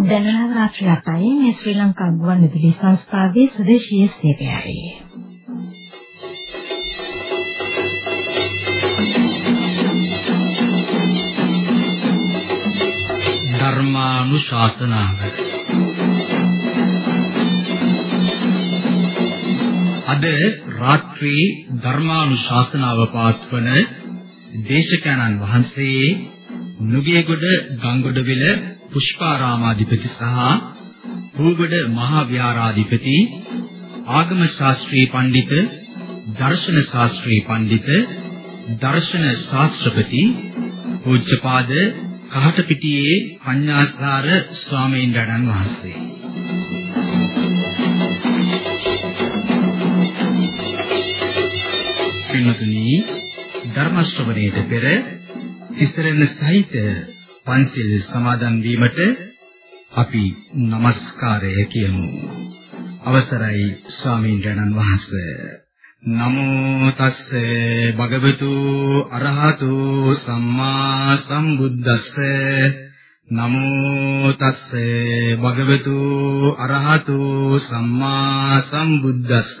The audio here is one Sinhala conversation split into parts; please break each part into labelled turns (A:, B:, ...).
A: දැනලා රාත්‍රී 8යි මේ ශ්‍රී ලංකා ගුවන්විදුලි සංස්ථාවේ සුදේශීය සේවයයි.
B: ධර්මානුශාසනාව අද රාත්‍රී ධර්මානුශාසනාව පාත්වන දේශකයන්න් වහන්සේ නුගේගොඩ ගංගොඩවිල පුෂ්පාරාමාධිපති සහ රූගොඩ මහා විහාරාධිපති ආගම ශාස්ත්‍රී පඬිත දර්ශන ශාස්ත්‍රී පඬිත දර්ශන ශාස්ත්‍රපති පූජ්‍යපාද කහටපිටියේ පඤ්ඤාසාර ස්වාමීන් වහන්සේ. පින්තුනි ධර්ම ශ්‍රවණයට පෙර තිසරණ සහිත පන්සිල් සමාදන් වීමට අපි নমස්කාරය කියමු. අවසරයි ස්වාමීන් වහන්සේ. නමෝ තස්ස භගවතු අරහතු සම්මා සම්බුද්දස්ස නමෝ තස්ස භගවතු අරහතු සම්මා සම්බුද්දස්ස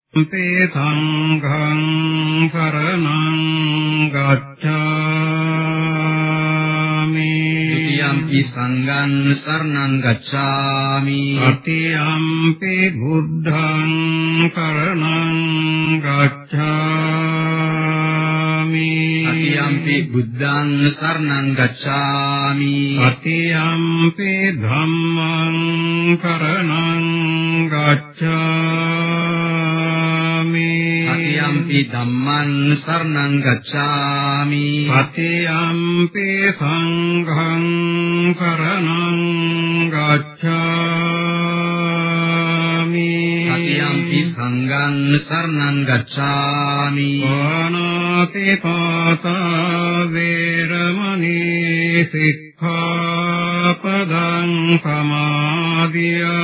C: ුතියම්පි සංඝං සරණං ගච්ඡාමි
B: ဒ ුතියම්පි සංඝං සරණං ගච්ඡාමි
C: තතියම්පි බුද්ධං කරණං ගච්ඡාමි
B: අතියම්පි බුද්ධං සරණං ගච්ඡාමි.
C: තතියම්පි ධම්මං කරණං ගච්ඡාමි.
B: අතියම්පි ධම්මං සරණං ගච්ඡාමි.
C: තතියම්පි සංඝං කරණං ගච්ඡාමි
B: අතියම්පි සංඝං සරණං ගච්ඡාමි
C: පානාති පාතා වේරමණී සික්ඛාපදං සමාදියාමි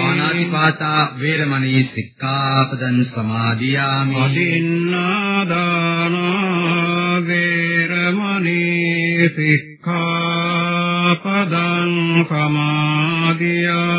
B: ආනාතිපාතා වේරමණී සික්ඛාපදං සමාදියාමි
C: අදින්නාදාන වේරමණී සික්ඛාපදං සමාදියාමි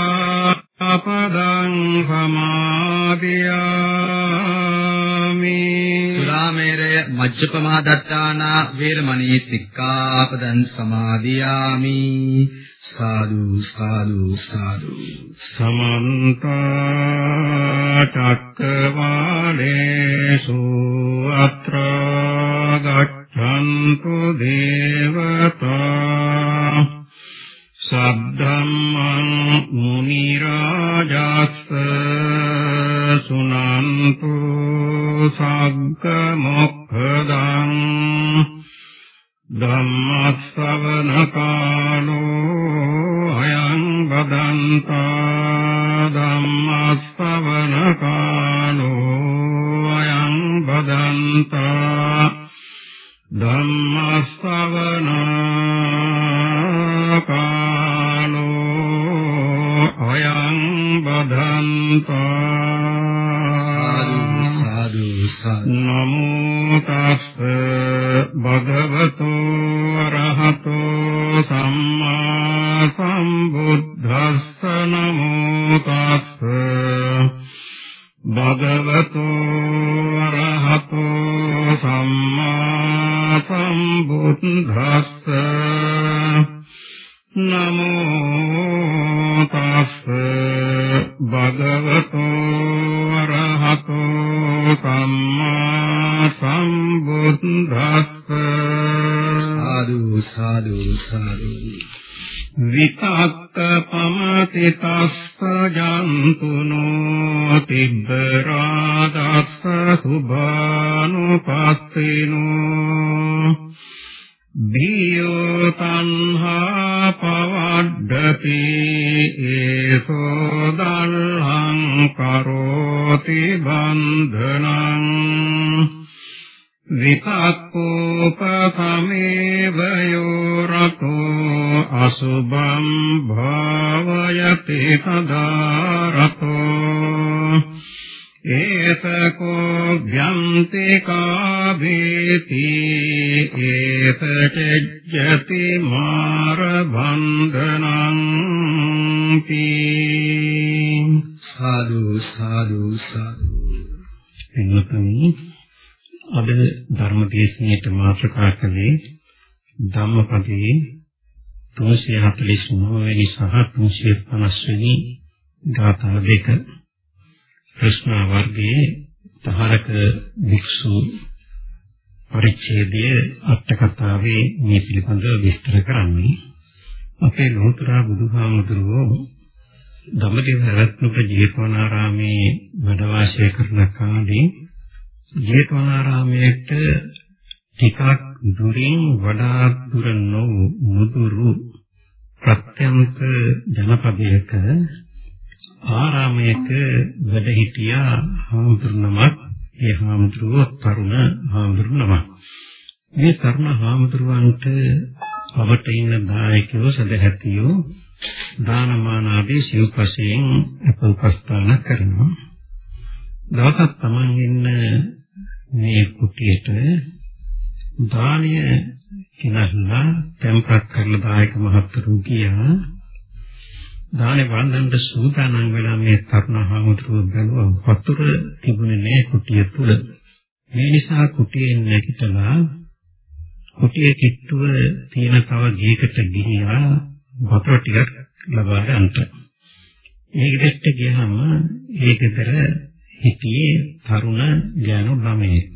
B: මජ්ජපමා දත්තානා වේරමණී සික්ඛාපදං සමාදියාමි. සාදු සාදු සාදු.
C: සමන්ත චක්කවාලේසු අත්‍ර ගච්ඡන්තු දේවතා සද්ධම්මං මුනි රාජස්ස සුනන්තු
D: සග්ග මොක්ඛදං ධම්මස්සවන කාලෝ අයං බදන්තා ධම්මස්සවන කාලෝ අයං බදන්තා ධම්මස්සවන කාලෝ අයං බදන්තා නමෝ තස්ස භගවතු රහතෝ සම්මා සම්බුද්දස්ස නමෝ තස්ස භගවතු රහතෝ සම්මා සම්බුද්දස්ස නමෝ තස්ස භගවතු අරහතෝ සම්මා සම්බුද්දස්ස.
B: සාදු සාදු සාදු.
D: විතක්ක පමතිතස්ස ජන්තුනෝ තිබ්බරාදස්ස සුභානුපස්සිනෝ බියෝ තණ්හා පවඩ්ඩති ඒසෝ දල්හං කරෝති බන්ධනං විතක්කෝපකමේව යෝරතෝ අසුභං භාවයති තදාරතෝ ඒතකෝ භ්‍යන්ති කාභේති ඒතචජ්ජති මාර බන්ධනං තී
B: සාදු සාදු සාදු.
D: එන්නතනි අද ධර්ම දේශනාවට මාතෘකා කළේ ධම්මපදයේ 349 වෙනි සහ 350 වෙනි ගාථා දෙක ප්‍රශ්න වර්ගයේ තහරක භික්ෂු පරිච්ඡේදයේ අට කතාවේ මේ පිළිබඳව විස්තර කරන්නේ. අපේ ලෝතර බුදුහාමුදුරුවෝ ධම්මදේව රත්නප ජේතවනාරාමේ වැඩ වාසය කරන කාලේ ජේතවනාරාමයට ටිකක් දුරින් වඩා දුර නොවු මුදුරු ප්‍රත්‍යන්ත ජනපදයක ආරාමයක වැඩ සිටියා හාමුදුරුවමක් ඒ හාමුදුරුවෝ තරුණ හාමුදුරුවමක් මේ තරුණ හාමුදුරුවන්ට අපට ඉන්න දායකයෝ සදහැතියෝ දානමාන ආදී සිව්පසයෙන් උපස්ථාන කරනවා. දවසක් Taman ඉන්න මේ කුටියට දානය කිනහලා tempat කරලා දායක මහත්තුරු ගියා. දානේ වන්දනට සූදානම් වෙලා මේ තරුණ හාමුදුරුවෝ බැලුවා. වතුර තිබුණේ නැහැ කුටිය තුල. මේ නිසා කුටියෙන් නැගිටලා කුටියේ කිට්ටුව තියෙන තව ගේකට ගිහියා. වතුර ටිකක් ලබා ගන්නට. මේ ගෙදරට ගියාම ඒ ගෙදර හිටියේ තරුණ ගෑනු ළමයෙක්.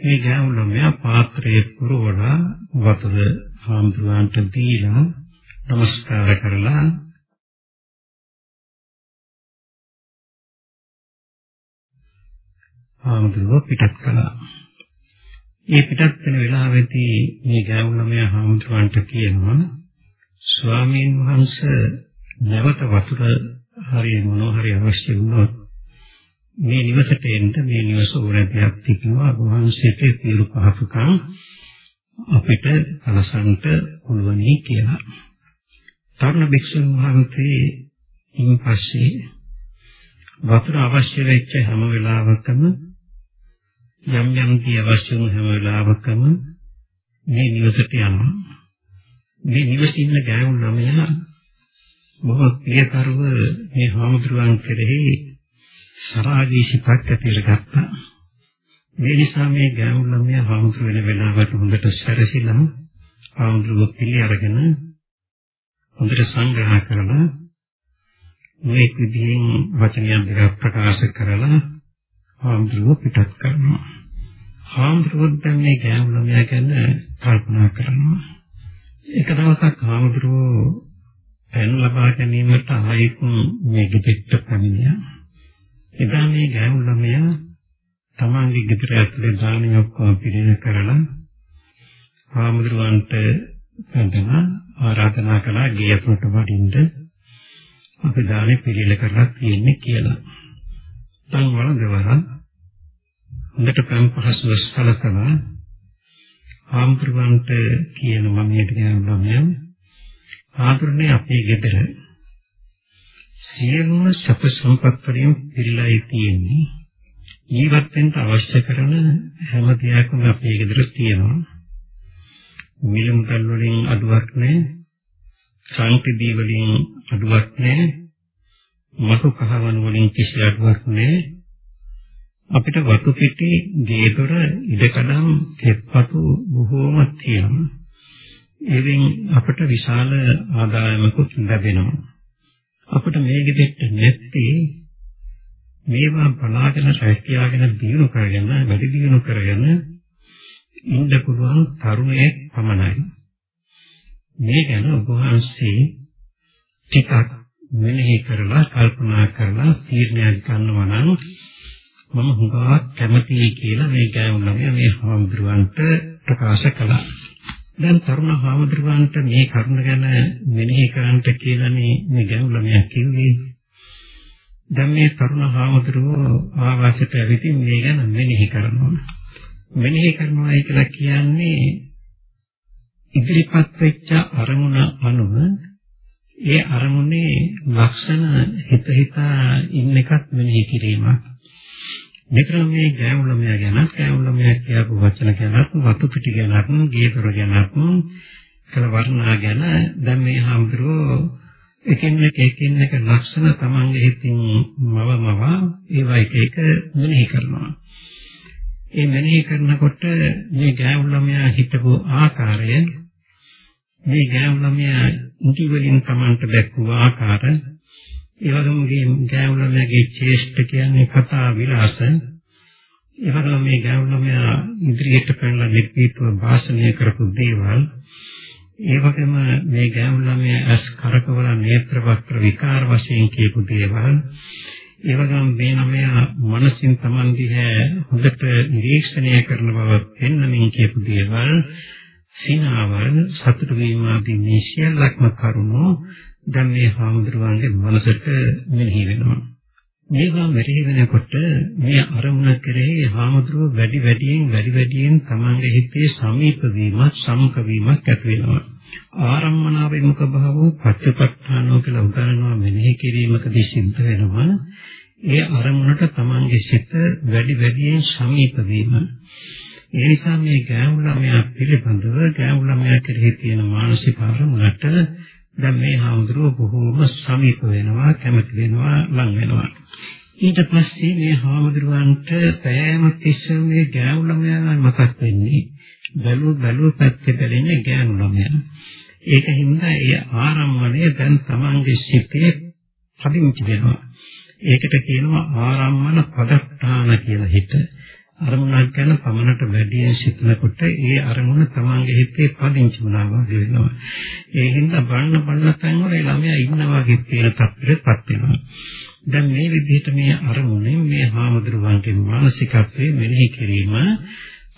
D: මේ ගෑනු ළමයා පාත්‍රයේ පුරවලා වතුර හාමුදුරුවන්ට දීලා নমස්කාර කරලා හාමුදුරුවෝ පිටත් කළා. මේ පිටත් වෙන වෙලාවෙදී මේ ගෑනු ළමයා හාමුදුරුවන්ට කියනවා ස්වාමීන් වහන්සේ නැවත වතුර හරිය මොනවා හරි අවශ්‍ය වුණොත් මේ නිවසට එන්න මේ නිවස ඕනෑදයක් තිබෙනවා වහන්සේට සියලු පහසුකම් අපිට අලසන්ට පුළුවනි කියලා. තරුණ භික්ෂුන් වහන්සේ ඉන් පස්සේ වතුර අවශ්‍ය වෙච්ච හැම වෙලාවකම යම් යම් දී අවශ්‍ය වුණු හැම වෙලාවකම මේ නිවසට යනවා. මේ නිවසේ ඉන්න ගෑනු ළමයා බොහෝ ප්‍රියකරව මේ හාමුදුරුවන් කෙරෙහි සරාගී සිතක් ඇතිව ගත්තා. මේ නිසා මේ ගෑනු ළමයා හාමුදුරු වෙන වෙලාවට හොඳට සැරසිලා හාමුදුරුවෝ පිළි අරගෙන හොඳට සංග්‍රහ කරලා මේ විදිහෙන් වචනයක් දෙකක් ප්‍රකාශ කරලා හාමුදුරුවෝ පිටත් කරනවා. හාමුදුරුවෝ දැන් මේ ගෑනු ළමයා ගැන කල්පනා කරනවා. එක දවසක් හාමුදුරුවෝ පැන් ලබා ගැනීමට ආයෙත් මේ ගෙදරට පැමිණියා. එදා මේ ගෑනු ළමයා තමන්ගේ ගෙදර ඇතුලේ දානි ඔක්කොම පිළින කරලා ආමුදුරවන්ට වැඳන ආරාධනා කළා ගේ ඇතුලට වඩින්න අපි දානේ පිළිල කරලා තියෙන්නේ කියලා. දැන් වළඳවලා හොඳට පම් පහසුව සලකලා ආමුදුරවන්ට කියන මමියට කියනවා මම ආතුරනේ අපේ ගෙදර සියලුම සැප සම්පත් වලින් පිරීලායි තියෙන්නේ. ජීවත් වෙන්න අවශ්‍ය කරන හැම දෙයක්ම අපේ ගෙදර තියෙනවා. මිල මුදල් වලින් අඩුවක් නැහැ. සංකීර්ණ වලින් අඩුවක් නැහැ. මතු කහවණු වලින් කිසි අඩුවක් නැහැ. අපිට වතු පිටි, ගේදොර, ඉඩකඩම්, කෙත්පතු බොහෝම තියෙනවා. එවෙන් අපට විශාල ආදායමකුත් ලැබෙනවා. අපිට මේ ගෙදෙට්ට නැත්තේ මේවා බලාගෙන රැකියාගෙන දිනු කරගෙන වැඩි දිනු කරගෙන ඉන්න පුළුවන් තරුණයෙක් පමණයි. මේ ගැන ඔබ වහන්සේ ටිකක් මෙනෙහි කරලා කල්පනා කරලා තීරණයක් ගන්නවා නම් මම හුඟක් කැමතියි කියලා මේ ගෑනු ළමයා මේ හාමුදුරුවන්ට ප්‍රකාශ කළා. දැන් තරුණ හාමුදුරුවන්ට මේ කරුණ ගැන මෙනෙහි කරන්නට කියලානේ මේ ගෑනු ළමයා කිව්වේ. දැන් මේ තරුණ හාමුදුරුවෝ ආවාසයට ඇවිත් මේ ගැන මෙනෙහි කරනවා. මෙනෙහි කරනවා කියලා කියන්නේ ඉදිරිපත් වෙච්ච අරමුණ අනුව ඒ අරමුණේ ලක්ෂණ හිත හිතා ඉන්න එකත් මෙනෙහි කිරීමක්. මෙතන මේ ගෑනු ළමයා ගැන ගෑනු ළමයා කියපු වචන ගැනත් වතු පිටි ගැනත් ගේතර ගැනත් කල වර්ණා ගැන දැන් මේ හාමුදුරුවෝ එකින් එක එකින් එක ලක්ෂණ තමන්ගේ හිතින් මවමව ඒවා එක එක මෙනෙහි කරනවා. ඒ මෙනෙහි කරනකොට මේ ගෑනු ළමයා හිතපු ආකාරය මේ ගෑනු ළමයා මුටි වලින් තමන්ට දැක්වූ ආකාරය ඒ වගේම ගෑනු ළමයාගේ චේෂ්ඨ කියන්නේ කතා විලාස. ඒ වගේම මේ ගෑනු ළමයා ඉදිරියට පැනලා නිර්පීතව භාෂණය කරපු දේවල්. ඒ වගේම මේ ගෑනු ළමයා ඇස් කරකවල නේත්‍ර වස්ත්‍ර විකාර වශයෙන් කියපු දේවල්. ඒ වගේම මේ ළමයා මනසින් Taman දිහා හොඳට නිරීක්ෂණය කරන බව පෙන්වමින් කියපු දේවල්. සිනාවල් සතුට වීම ආදී මේ සියල්ලක්ම කරුණෝ දැන් මේ හාමුදුරුවන්ගේ මනසට මෙනෙහි වෙනවා. මේවා මෙනෙහි වෙනකොට මේ අරමුණ කෙරෙහි හාමුදුරුව වැඩි වැඩියෙන් වැඩි වැඩියෙන් තමන්ගේ හිතේ සමීප වීමක් සම්ක වීමක් ඇති වෙනවා. ආරම්මනාවේ මුඛ භාවෝ පච්චපට්ඨානෝ කියලා උදාහරණව මෙනෙහි කිරීමකදී සිද්ධ වෙනවා. ඒ අරමුණට තමන්ගේ සිත වැඩි වැඩියෙන් සමීප වීම. ඒ නිසා මේ ගෑනු ළමයා පිළිබඳව ගෑනු ළමයා කෙරෙහි තියෙන මානසික අරමුණට දැන් මේ හාමුදුරුව බොහෝම සමීප වෙනවා කැමති වෙනවා ලං වෙනවා. ඊට පස්සේ මේ හාමුදුරුවන්ට පෑම තිස්සම මේ ගෑනු ළමයා මතක් වෙන්නේ. බැලුව බැලුව පැත්තේ බැලෙන්නේ ගෑනු ළමයා. ඒක හින්දා ඒ ආරම්මණය දැන් තමන්ගේ සිතේ පදිංචි වෙනවා. ඒකට කියනවා ආරම්මන පදත්තාන කියලා හිත. අරමුණක් ගැන පමණට වැඩි සිතනකොට ඒ අරමුණ තමන්ගේ හිතේ පදිංචි වුණා වගේ වෙනවා. ඒ හින්දා බලන බලන තැන් වල ළමයා ඉන්නවා වගේ තියෙන තත්ත්වෙටපත් වෙනවා. දැන් මේ විදිහට මේ අරමුණේ මේ හාමුදුරුවන්ගේ මානසිකත්වයේ මෙනෙහි කිරීම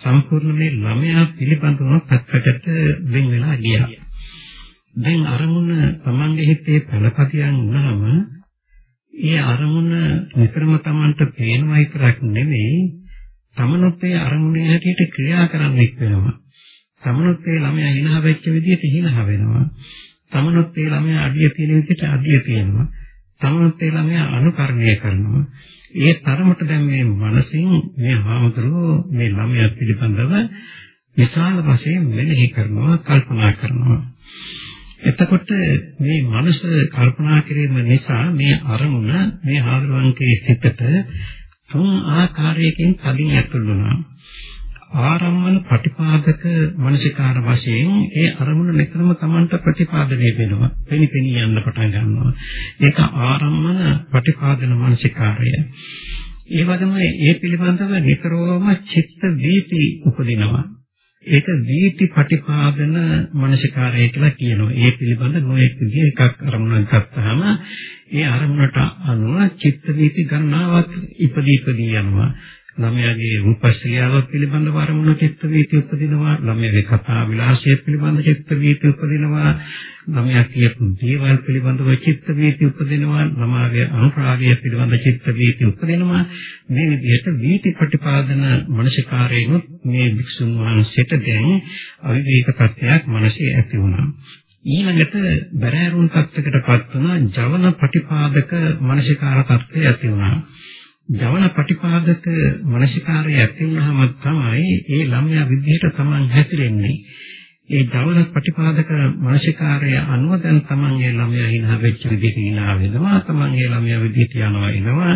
D: සම්පූර්ණ මේ ළමයා පිළිබඳව පැත්තකට වෙන් වෙලා ගියා. දැන් අරමුණ තමන්ගේ හිතේ පළපතියන් වුණාම ඒ අරමුණ විතරම තමන්ට පේනවා විතරක් නෙමෙයි තමනුත් ඒ අරමුණේ හැටියට ක්‍රියා කරන්නෙක් වෙනවා. තමනුත් ඒ ළමයා හිනහ වෙච්ච විදිහට හිනහ වෙනවා. තමනුත් ඒ ළමයා අඩිය තියෙන විදිහට අඩිය තියෙනවා. තමනුත් ඒ ළමයා අනුකරණය කරනවා. ඒ තරමට දැන් මේ මනසින් මේ හාමුදුරුවෝ මේ ළමයා පිළිබඳව විශාල වශයෙන් මෙනෙහි කරනවා, කල්පනා කරනවා. එතකොට මේ මනස කල්පනා කිරීම නිසා මේ අරමුණ මේ හාමුදුරුවන්ගේ සිතට තුන් ආකාරයකින් කලින් ඇතුල් වුණා. ආරම්මන ප්‍රතිපාදක මනසිකාර වශයෙන් ඒ අරමුණ නිතරම Tamanට ප්‍රතිපාදනය වෙනවා. පෙනිපෙනී යන්න පටන් ගන්නවා. ඒක ආරම්මන ප්‍රතිපාදන මනසිකාරය. ඒ වගේම ඒ පිළිබඳව නිතරම චිත්ත වීති උපදිනවා. ඒක වීති ප්‍රතිපාදන මනසිකාරය කියලා කියනවා. ඒ පිළිබඳ නොඑක් විදිහ එකක් අරමුණක් ගත්තාම ඒ අරමුණට අනුව චිත්ත වීති ගණනාවක් ඉපදී ඉපදී යනවා. ළමයාගේ රූපශ්‍රියාව පිළිබඳව අරමුණු චිත්ත වීති උපදිනවා ළමයාගේ කතා විලාසය පිළිබඳ චිත්ත වීති උපදිනවා ළමයා කියපු දේවල් පිළිබඳව චිත්ත වීති උපදිනවා ළමාගේ අනුරාගය පිළිබඳ චිත්ත වීති උපදිනවා. මේ විදිහට වීති ප්‍රතිපාදන මනසිකාරයෙන් මේ වික්ෂුන් වහන්සේට දැන් අවිවේක ප්‍රත්‍යක් මනසේ ඇති වුණා. ඊළඟට බැරෑරුම් තත්යකටපත් වුණා ජවන ප්‍රතිපාදක මනසිකාර තත්ත්වය ඇති වුණා. ජවන ප්‍රතිපාදක මනසිකාරය ඇති වුණාම තමයි ඒ ළමයා විදිහට Taman හැසිරෙන්නේ. ඒ ජවන ප්‍රතිපාදක මනසිකාරය අනුව දැන් Taman ඒ ළමයා හිනා වෙච්ච විදිහට හිනා වෙනවා. Taman ඒ ළමයා විදිහට යනවා එනවා.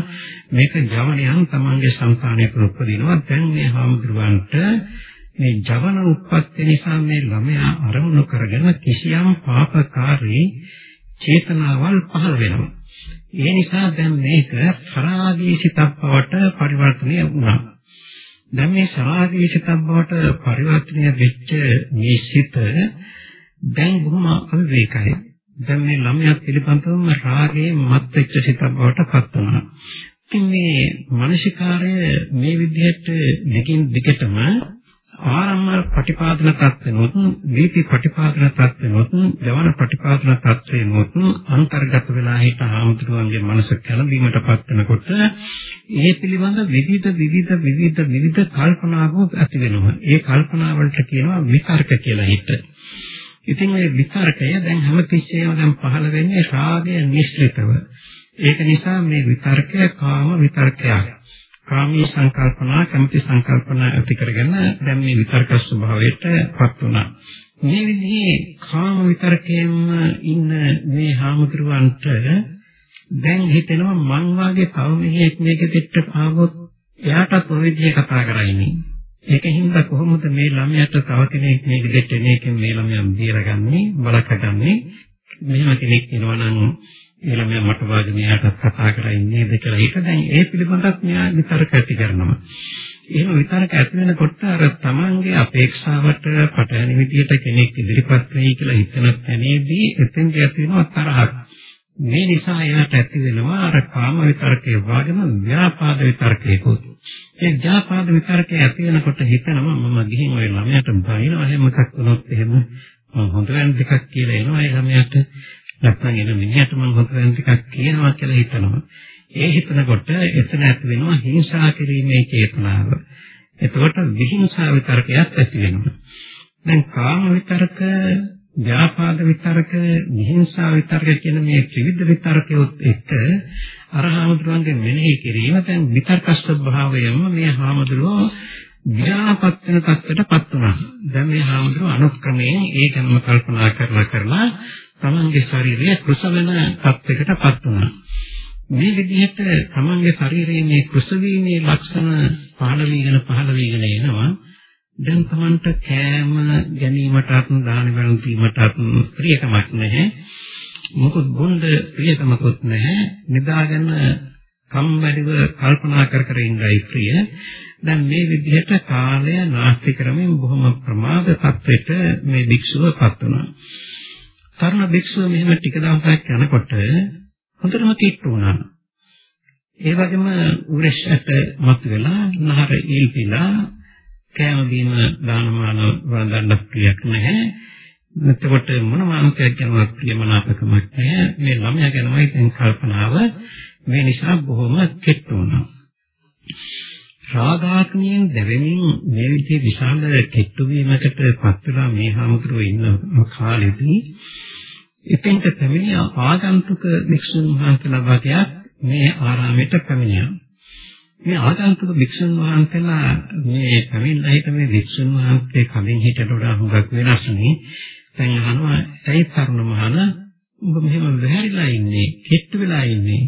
D: මේක ජවනයන් Tamanගේ సంతානයේ උපදිනවා. දැන් මේ හාමුදුරුවන්ට මේ ජවන උත්පත්ති නිසා මේ ළමයා අරමුණු කරගෙන කිසියම් පාපකාරී චේතනාවල් පහළ වෙනවා. ඒ නිසා දැන් මේක සරාගී සිතක් බවට පරිවර්තනය වුණා. දැන් මේ සරාගී සිතක් බවට පරිවර්තනය වෙච්ච මේ සිත දැන් බොහොම අවිවේකයි. දැන් මේ ළමයා පිළිබඳවම රාගයෙන් මත් වෙච්ච සිතක් බවට පත් වුණා. ඉතින් මේ මානසිකාරය මේ විදිහට දෙකින් දෙකටම ආරම්භ ප්‍රතිපාදන තත්ත්වෙනොත් වීති ප්‍රතිපාදන තත්ත්වෙනොත් ජවන ප්‍රතිපාදන තත්ත්වෙනොත් අන්තර්ගත වෙලා හිට ආමතුරුවන්ගේ මනස කැළඹීමටපත් වෙනකොට ඒ පිළිබඳ විවිධ විවිධ විවිධ විවිධ කල්පනාවෝ ඇති වෙනවා. ඒ කල්පනා වලට කියනවා විතර්ක කියලා හිත. ඉතින් මේ විතර්කය දැන් හැමතිස්සෙම දැන් පහළ වෙන්නේ රාගය නිශ්චිතව. ඒක නිසා මේ විතර්කය කාම විතර්කයක්. කාමී සංකල්පනා කැමති සංකල්පනා ඇති කරගෙන දැන් මේ විතර්ක ස්වභාවයට පත් වුණා. මේ විදිහේ කාම විතර්කයෙන්ම ඉන්න මේ හාමුදුරුවන්ට දැන් හිතෙනවා මං වාගේ තව මෙහෙක් මේක දෙට්ට ආවොත් එයාටත් ওই විදිහේ කතා කරයිනේ. ඒකින්ද කොහොමද මේ ළමයාට තව කෙනෙක් මේක දෙට්ට මේකෙන් මේ ළමයා බේරගන්නේ බලකගන්නේ මෙහෙම කෙනෙක් වෙනවා නම් ඒ ළමයා මට වාගේ මෙයාට කතා කරලා ඉන්නේද කියලා හිත දැන් ඒ පිළිබඳව මෙයා විතරක ඇති කරනවා. එහෙම විතරක ඇති වෙනකොට අර තමන්ගේ අපේක්ෂාවට පටහැනි විදියට කෙනෙක් ඉදිරිපත් වෙයි කියලා හිතන තැනේදී එතෙන් ඇති වෙනවා තරහක්. මේ නිසා එයාට ඇති වෙනවා අර කාම විතරකේ වගේම ව්‍යාපාද විතරකේකුත්. ඒ ව්‍යාපාද විතරකේ ඇති වෙනකොට හිතනවා මම ගිහින් ওই ළමයාට බයිනවා එහෙම එකක් වුණොත් එහෙම මම හොඳ වෙන දෙකක් කියලා එනවා ඒ ළමයාට නැත්නම් එන මිනිහට මම හොතෙන් ටිකක් කියනවා කියලා හිතනවා. ඒ හිතනකොට එතන ඇති වෙනවා හිංසා කිරීමේ චේතනාව. එතකොට විහිංසාව විතරකයක් ඇති වෙනවා. දැන් කාම විතරක, ව්‍යාපාද විතරක, විහිංසාව විතරක කියන මේ ත්‍රිවිධ විතරකයොත් එක්ක අරහමතුන්ගේ මෙනෙහි කිරීම දැන් විතර්ක ස්වභාවයම මේ හාමුදුරුවෝ විරාපත් වෙන තත්ත්වයටපත් වුණා. දැන් මේ හාමුදුරුවෝ අනුක්‍රමයෙන් ඒ ගැනම කල්පනා කරලා කරලා තමන්ගේ ශරීරය කුස වෙන තත්යකටපත් වුණා. මේ විදිහට තමන්ගේ ශරීරයේ මේ කුස වීමේ ලක්ෂණ පහළ වීගෙන පහළ වීගෙන එනවා. දැන් තමන්ට කෑම ගැනීමටත් දාන වැළඳීමටත් ප්‍රියකමක් නැහැ. මොකද බොණ්ඩ ප්‍රියකමකුත් නැහැ. නිදාගෙන කම්මැලිව කල්පනා කර කර ඉඳයි ප්‍රිය. දැන් මේ විදිහට කාලය නාස්ති කරමින් බොහොම ප්‍රමාද තත්වයට මේ භික්ෂුවපත් වුණා. තරුණ භික්ෂුව මෙහෙම ටික දවසක් යනකොට හොඳටම කිට්ටු වුණා. ඒ වගේම උරෙෂ්ට මත වෙලා නහර ඉල්පිලා කෑම බීම දානමාන වන්දන්න ප්‍රියක් නැහැ. එතකොට මොනම අන්තයක් ගැනවත් ප්‍රියමනාපකමක් නැහැ. මේ ළමයා ගැනමයි දැන් කල්පනාව මේ නිසා බොහොම කෙට්ටු වුණා. රාගාග්නියෙන් දැවෙමින් මේ විදිහේ විශාල කෙට්ටු වීමකට පත් වෙලා මේ හාමුදුරුවෝ ඉන්න කාලෙදී එතෙන්ට පැමිණි ආගන්තුක භික්ෂුන් වහන්සේලා වගේක් මේ ආරාමයට පැමිණියා. මේ ආගන්තුක භික්ෂුන් වහන්සේලා මේ පැමිණලා හිට මේ භික්ෂුන් වහන්සේ කලින් හිටට වඩා හුඟක් වෙනස්නේ. දැන් අහනවා ඇයි තරුණ මහණ ඔබ මෙහෙම වැහැරිලා ඉන්නේ, කෙට්ටු වෙලා ඉන්නේ.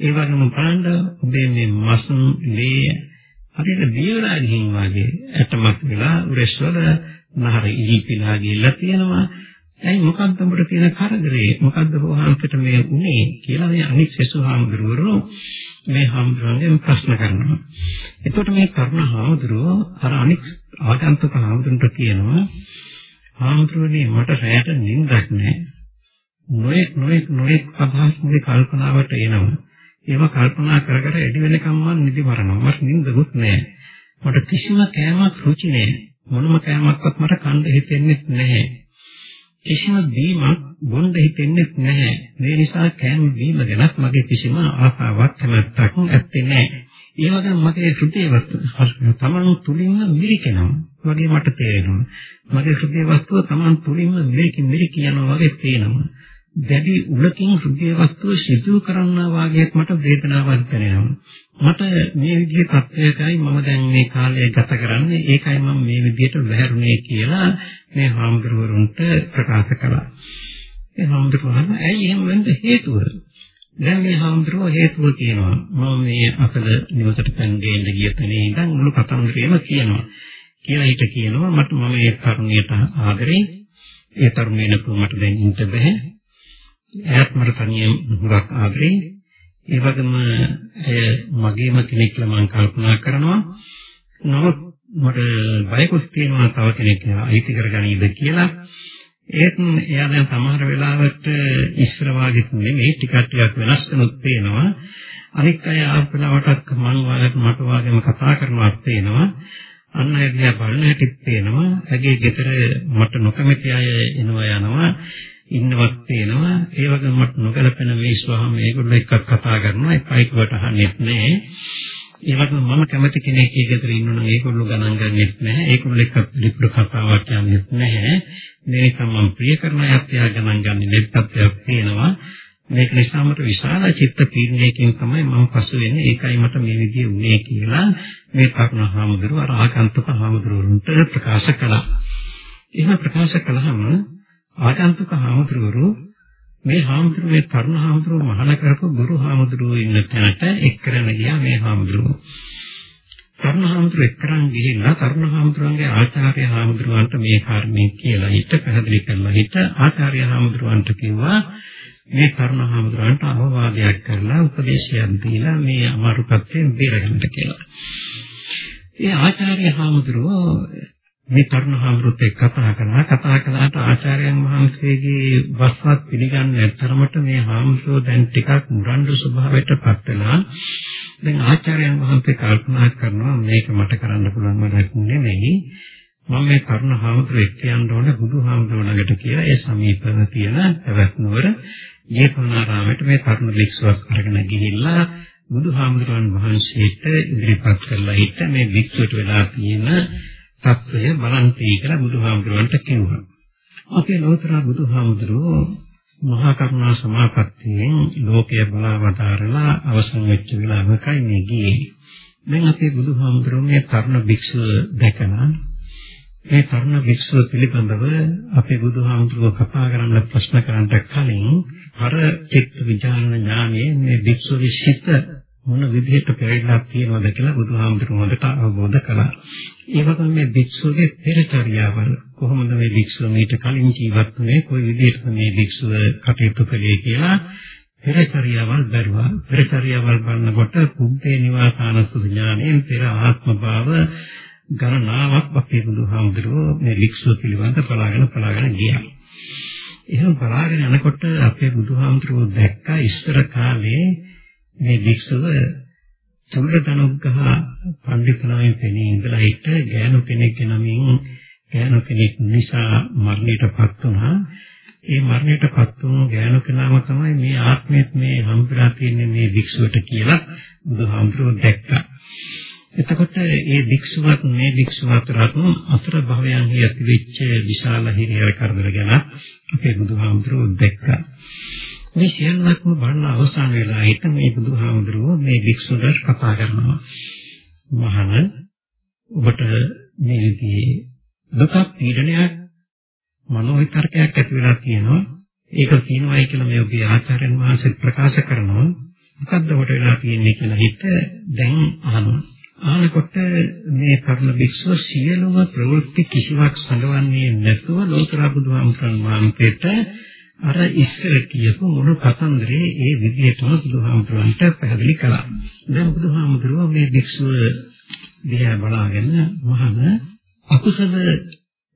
D: ඒ වගේම බලන්න ඔබේ මේ මසුන් ලේ හරියට දියවලා ගිහින් වගේ ඇටමක් වෙලා උරස්වල නහර ඉහිපිලා ගිහිල්ලා තියෙනවා. ඇයි මොකක්ද උඹට තියෙන කරදරේ? මොකක්ද වහන්සේට මේ උනේ කියලා මේ අනික් සසු හාමුදුරුවෝ මේ හාමුදුරුවන්ගෙන් ප්‍රශ්න කරනවා. එතකොට මේ කරුණ හාමුදුරුවෝ අර අනික් ආගන්තුක හාමුදුරන්ට කියනවා හාමුදුරුවනේ මට රැයට නිින්දක් නැහැ. නොඑක් නොඑක් නොඑක් අදහස් මුගේ කල්පනාවට එනවා. ඒවා කල්පනා කර කර එඩි වෙනකම් මම නිදි මරනවා. මට නිින්දකුත් නැහැ. මට කිසිම කෑමක් රුචි නැහැ. මොනම කෑමක්වත් මට කන්න හිතෙන්නේ නැහැ. කිසිම බීමක් බොන්න හිතෙන්නේ නැහැ. මේ නිසා කෑම බීම ගැනත් මගේ කිසිම ආසාවක් කැමැත්තක් ඇත්තේ නැහැ. ඒ වගේම මගේ හෘදේ වස්තුව තමන් තුලින්ම මිරිකෙනවා වගේ මට තේරෙනවා. මගේ හෘදේ වස්තුව තමන් තුලින්ම මිරිකි මිරිකි යනවා වගේ පේනවා. දැඩි උලකින් හෘදේ වස්තුව සිදු කරන්නා වාගේත් මට වේදනාවක් දැනෙනවා. මට මේ විදිහේ තත්ත්වයකයි මම දැන් මේ කාලය ගත කරන්නේ. ඒකයි මම මේ විදිහට වැහැරුනේ කියලා මේ හාමුදුරුවරුන්ට ප්‍රකාශ කළා. ඒ හාමුදුරුවෝ ඇයි එහෙම වෙන්න හේතුව? දැන් මේ හාමුදුරුවෝ හේතුව කියනවා. මම මේ අපල නිවසට පැන් ගේන්න ගිය තැනේ ඉඳන් මුළු කතන්දරේම කියනවා. කියලා ඊට කියනවා මට මම මේ තරුණියට ආදරේ. ඒ තරුණිය නපුව මට දැන් ඉන්න බෑ. එයාත් මට තනියම හුඟක් ආදරේ. ඒ වගේම ඇය මගේම කෙනෙක් කියලා මම කල්පනා කරනවා. නමුත් මට බයකුත් තියෙනවා තව කෙනෙක් අයිති කරගනීද කියලා. ඒත් එයා දැන් සමහර වෙලාවට ඉස්සර වාගේ නෙමෙයි ටිකක් ටිකක් වෙනස් වෙනුත් පේනවා. අනික් අය ආපලාවටත් මං වාගේම මට වාගේම කතා කරනවත් පේනවා. අන්න ඒ දිහා බලන හැටිත් පේනවා. ඇගේ ගෙදර මට නොකමැති අය එනවා යනවා. ඉන්නවත් පේනවා ඒ වගේම මට නොගැලපෙන මේස්වහම මේගොල්ලෝ එක්ක කතා කරනවා. එපයි කිව්වට අහන්නේ නැහැ. ඒ වගේම මම කැමති කෙනෙක් ඊගෙදර ඉන්නවනම් ඒගොල්ලෝ ගණන් ගන්නෙත් නැහැ. ඒගොල්ලෝ එක්ක පිළිපුරු කතාවක් කියන්නේත් නැහැ. මේක මම ප්‍රිය කරන අයත් එයා ගණන් ගන්නේ නැත්නම් පේනවා. මේක නිසා මට විශාල චිත්ත පීඩනයකින් තමයි මම පසු වෙන්නේ. ඒකයි මට මේ විදිහේ උනේ කියලා මේ කරුණ හාමුදුරුවෝ අර ආකන්තුක හාමුදුරුවන්ට ප්‍රකාශ කළා. එහෙම ප්‍රකාශ කළාම ආගන්තුක හාමුදුරුවෝ මේ හාමුදුරුවෝ තරුණ හාමුදුරුවෝ මහාන කරපු ගුරු හාමුදුරුවෝ ඉන්න තැනට එක්කරන ගියා මේ හාමුදුරුවෝ. තරුණ හාමුදුරුවෝ එක්කරන් ගිහිල්ලා තරුණ හාමුදුරුවන්ගේ ආචාර්ය හාමුදුරුවන්ට මේ කාරණේ කියලා හිට පැහැදිලි කරලා හිට ආචාර්ය හාමුදුරුවන්ට කිව්වා මේ තරුණ හාමුදුරුවන්ට අවවාදයක් කරලා උපදේශයක් දීලා මේ අමාරු පැත්තෙන් බේරගන්න කියලා. ඒ ආචාර්ය හාමුදුරුවෝ මේ තරුණ හාමුදුරුවොත් එක්ක කතා කරනවා. කතා කළාට ආචාර්යයන් වහන්සේගේ වස්වත් පිළිගන්නේ නැතරමට මේ හාමුදුරුවෝ දැන් ටිකක් මුරණ්ඩු ස්වභාවයට පත් වෙලා දැන් ආචාර්යයන් වහන්සේ කල්පනා කරනවා මේක මට කරන්න පුළුවන් වැඩක් නෙමෙයි. මම මේ තරුණ හාමුදුරුවෝ එක්ක යන්න ඕනේ බුදුහාමුදුරුවෝ ළඟට කියලා ඒ සමීපව තියෙන පැවැත්නුවර ජේතවනාරාමයට මේ තරුණ භික්ෂුවක් අරගෙන ගිහිල්ලා බුදුහාමුදුරුවන් වහන්සේට ඉදිරිපත් කරලා හිට මේ භික්ෂුවට වෙලා තියෙන తත්වය බලන්ටි කියලා බුදුහාමුදුරුවන්ට කිව්වා. අපේ ලෝතර බුදුහාමුදුරුවෝ මහා කරුණා සමාපත්තියෙන් ලෝකය බලවතාරලා අවසන් වෙච්ච වෙලාවකයි මේ ගියේ. දැන් අපේ බුදුහාමුදුරුවෝ මේ තරුණ භික්ෂුව දැකලා මේ තරුණ භික්ෂුව පිළිබඳව අපේ බුදුහාමුදුරුවෝ කතා කරන්න ප්‍රශ්න කරන්න කලින් අර චිත්ත විඥාන ඥානයේ මේ භික්ෂුවේ සිත මොන විදිහට පෙරලා තියෙනවද කියලා බුදුහාමුදුරුවෝ හොඳට අවබෝධ කළා. ඒ වගේම මේ භික්ෂුවගේ පෙරචර්යාවල් කොහොමද මේ භික්ෂුව මීට කලින් ජීවත් වුනේ කොයි විදිහටද මේ භික්ෂුව කටයුතු කළේ කියලා පෙරචර්යාවල් බැලුවා. පෙරචර්යාවල් බලනකොට කුම්පේ නිවාසාන සුඥාණයෙන් පෙර ආත්ම භාව ගණනාවක් අපේ බුදුහාමුදුරුවෝ මේ භික්ෂුව පිළිබඳ බලාගෙන බලාගෙන ගියා. එහෙම බලාගෙන යනකොට අපේ බුදුහාමුදුරුවෝ දැක්කා ඉස්සර කාලේ මේ භික්ෂුව චන්ද්‍රතනුග්ගහ පඬිතුනාගේ පෙනී ඉඳලා හිට ගෑනු කෙනෙක් නමින් ගෑනු කෙනෙක් නිසා මරණයටපත් වුණා. ඒ මරණයටපත් වුණු ගෑනු කෙනාම තමයි මේ ආත්මෙත් මේ හම්බුලා තියෙන මේ භික්ෂුවට කියලා බුදුහාමුදුරුවෝ දැක්කා. එතකොට මේ භික්ෂුවත් මේ භික්ෂුව අතරත් අතර භවයන් ඇතිවෙච්ච විශාල හිරියර කරදර ගැන අපේ බුදුහාමුදුරුවෝ දැක්කා. මේ සියල්ලක්ම බලන අවසාන වෙලා හිට මේ බුදුහාමුදුරුවෝ මේ භික්ෂුවට කතා කරනවා. මහණ ඔබට මේ විදිහේ දුක පීඩනයක් මනෝ විතරකයක් ඇති වෙලා තියෙනවා. ඒක කියනවායි කියලා මේ ඔබේ ආචාර්යන් වහන්සේ ප්‍රකාශ කරනවා. මොකද්ද ඔබට වෙලා තියෙන්නේ කියලා හිත දැන් අහනවා. අහනකොට මේ කර්ම භික්ෂුව සියලුම ප්‍රවෘත්ති කිසිවක් සංගවන්නේ නැතුව ලෝතර බුදුහාමුදුරන් වහන්සේට අර ඉස්සර කියපු මුළු කතන්දරේ ඒ විදිහටම බුදුහාමුදුරන්ට පැහැදිලි කළා. දැන් බුදුහාමුදුරුවෝ මේ භික්ෂුව දිහා බලාගෙන මහන අකුසල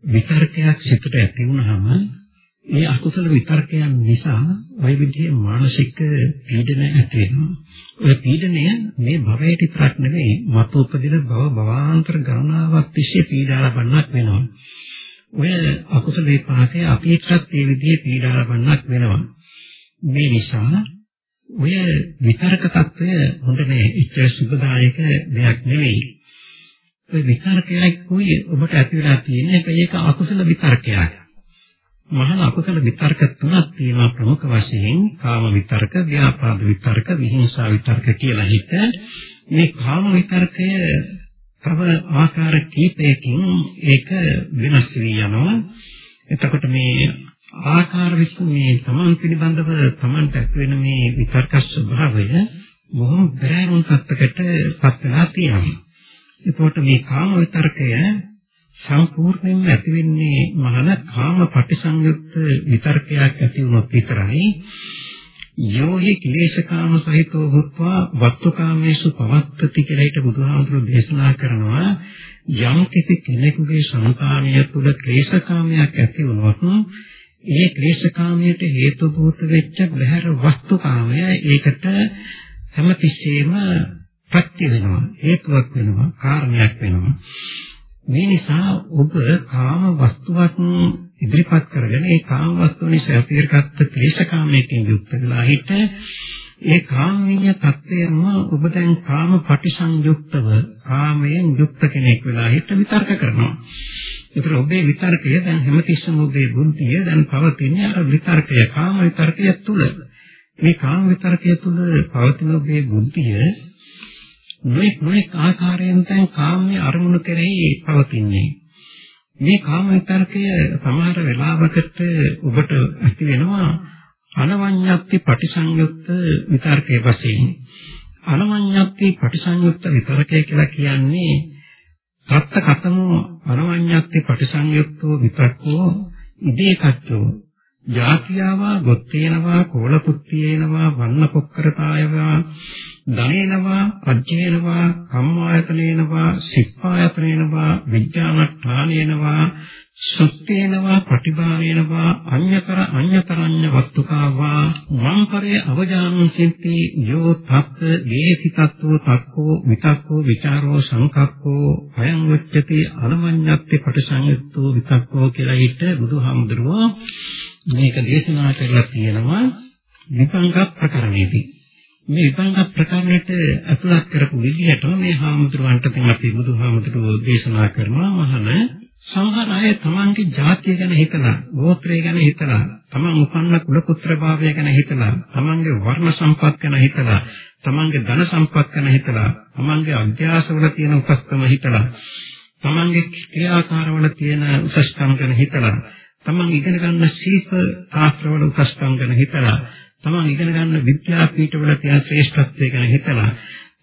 D: විතර්කයක් සිතට ඇති වුනහම මේ අකුසල විතර්කයන් නිසා ওই විදිහේ මානසික පීඩන ඇති වෙනවා. ඔය පීඩනය මේ භවයට විතරක් නෙවෙයි මතු උපදින භව භවාන්තර ගණනාවක් තිස්සේ පීඩා ලබන්නක් වෙනවා. ඔය අකුසල විපාකය අපිටත් මේ විදිහේ පීඩා ලබන්නක් වෙනවා. මේ නිසා ඔය විතරක తত্ত্বය හොඳ නෑ. ඉච්ඡා සුබදායක දෙයක් නෙවෙයි. ඔය විතරකයක් කොයි ඔබට ඇති වෙලා තියෙන එක ඒක අකුසල විතරකයක්. මහා අකුසල විතරක තුනක් තියෙනවා ප්‍රමුඛ වශයෙන් කාම විතරක, ව්‍යාපාද විතරක, විහිංසා විතරක කියලා හිත. මේ කාම විතරකය තව ආකාර කීපයකින් ඒක වෙනස් වී යනවා. එතකොට මේ ආකාර විශ්ව මේ තමන් පිළිබඳව තමන්ට ඇතිවෙන මේ විතර්ක ස්වභාවය බොහොම බැරෑරුම් තත්ත්වයකට පත් වෙලා තියෙනවා. එතකොට මේ කාම විතර්කය සම්පූර්ණයෙන්ම ඇති වෙන්නේ මහල කාම පටිසංයුක්ත විතර්කයක් ඇති වුණොත් විතරයි යෝහි කිලේශකාම සහිතව හුත්වා වත්තුකාමේසු පවත්තති කියලා හිට බුදුහාමුදුරුවෝ දේශනා කරනවා. යම් කිසි කෙනෙකුගේ සංකාණය තුළ ක්ලේශකාමයක් ඇති වුණොත් ඒ ක්ලේශකාමයට හේතුභූත වෙච්ච බහැර වස්තුකාමය ඒකට හැමතිස්සෙම ප්‍රත්‍ය වෙනවා හේතුවක් වෙනවා කාරණයක් වෙනවා. මේ නිසා ඔබ කාම වස්තුවක් ඉදිරිපත් කරගෙන ඒ කාම වස්තුව නිසා ඇතිකරගත්ත ක්ලේශකාමයෙන් යුක්ත වෙලා හිට ඒ කාමීය තත්ත්වයම ඔබ දැන් කාම පටිසංයුක්තව කාමයෙන් යුක්ත කෙනෙක් වෙලා හිට විතර්ක කරනවා. ඒතර ඔබේ විතර්කය දැන් හැමතිස්සම ඔබේ බුද්ධිය දැන් පවතින්නේ අර විතර්කය කාම විතර්කය තුල. මේ කාම විතර්කය තුල පවතින ඔබේ බුද්ධිය නොඑක් නොඑක් ආකාරයෙන් දැන් කාමයේ අරමුණු කෙරෙහි පවතින්නේ. මේ කාම විතරකය සමහර වෙලාවකට ඔබට ඇති වෙනවා අනවඤ්ඤප්ති පටිසංයුක්ත විතර්කයේ වශයෙන්. අනවඤ්ඤප්ති පටිසංයුක්ත විතර්කය කියලා කියන්නේ සත්ත කතමෝ අනවඤ්ඤප්ති පටිසංයුක්තෝ විතක්කෝ ඉදේකච්චෝ ජාතියාවා ගොත්තේනවා කෝලපුත්තියේනවා වන්න පොක්කරතායවා ධනේනවා අජ්ජේනවා කම්මායතනේනවා සිප්පායතනේනවා විඥානඨානේනවා සුත්තේනවා ප්‍රතිභාවේනවා අඤ්‍යතර අඤ්‍යතරඤ්‍ය වත්තුකාවා මම්පරේ අවජානන්සින්ති යෝ තත් වේති තත්වෝ තක්කෝ විතක්කෝ විචාරෝ සංකක්කෝ අයං උච්චති අනමඤ්ඤත්ති පටිසංයුක්තෝ විතක්කෝ කියලා හිට බුදුහාමුදුරුවෝ මේක දේශනා කරලා තියෙනවා විපංග ප්‍රකරණයේදී. මේ විපංග ප්‍රකරණයට අතුලත් කරපු විදිහටම මේ හාමුදුරුවන්ට දැන් අපි බුදුහාමුදුරුවෝ දේශනා කරනවා මහන සමහර අය තමන්ගේ ජාතිය ගැන හිතලා, ගෝත්‍රය ගැන හිතලා, තමන් උපන්න කුල පුත්‍ර භාවය ගැන හිතලා, තමන්ගේ වර්ණ සම්පත් ගැන හිතලා, තමන්ගේ ධන සම්පත් ගැන හිතලා, තමන්ගේ අධ්‍යාසවල තියෙන උපස්තම හිතලා, තමන්ගේ ක්‍රියාකාරවල තියෙන උසස්කම් ගැන හිතලා, තමන් ඉගෙන ගන්න ශිල්ප ශාස්ත්‍රවල උපස්තම් ගැන හිතලා, තමන් ඉගෙන ගන්න විද්‍යාපීඨවල තියෙන ශ්‍රේෂ්ඨත්වය ගැන හිතලා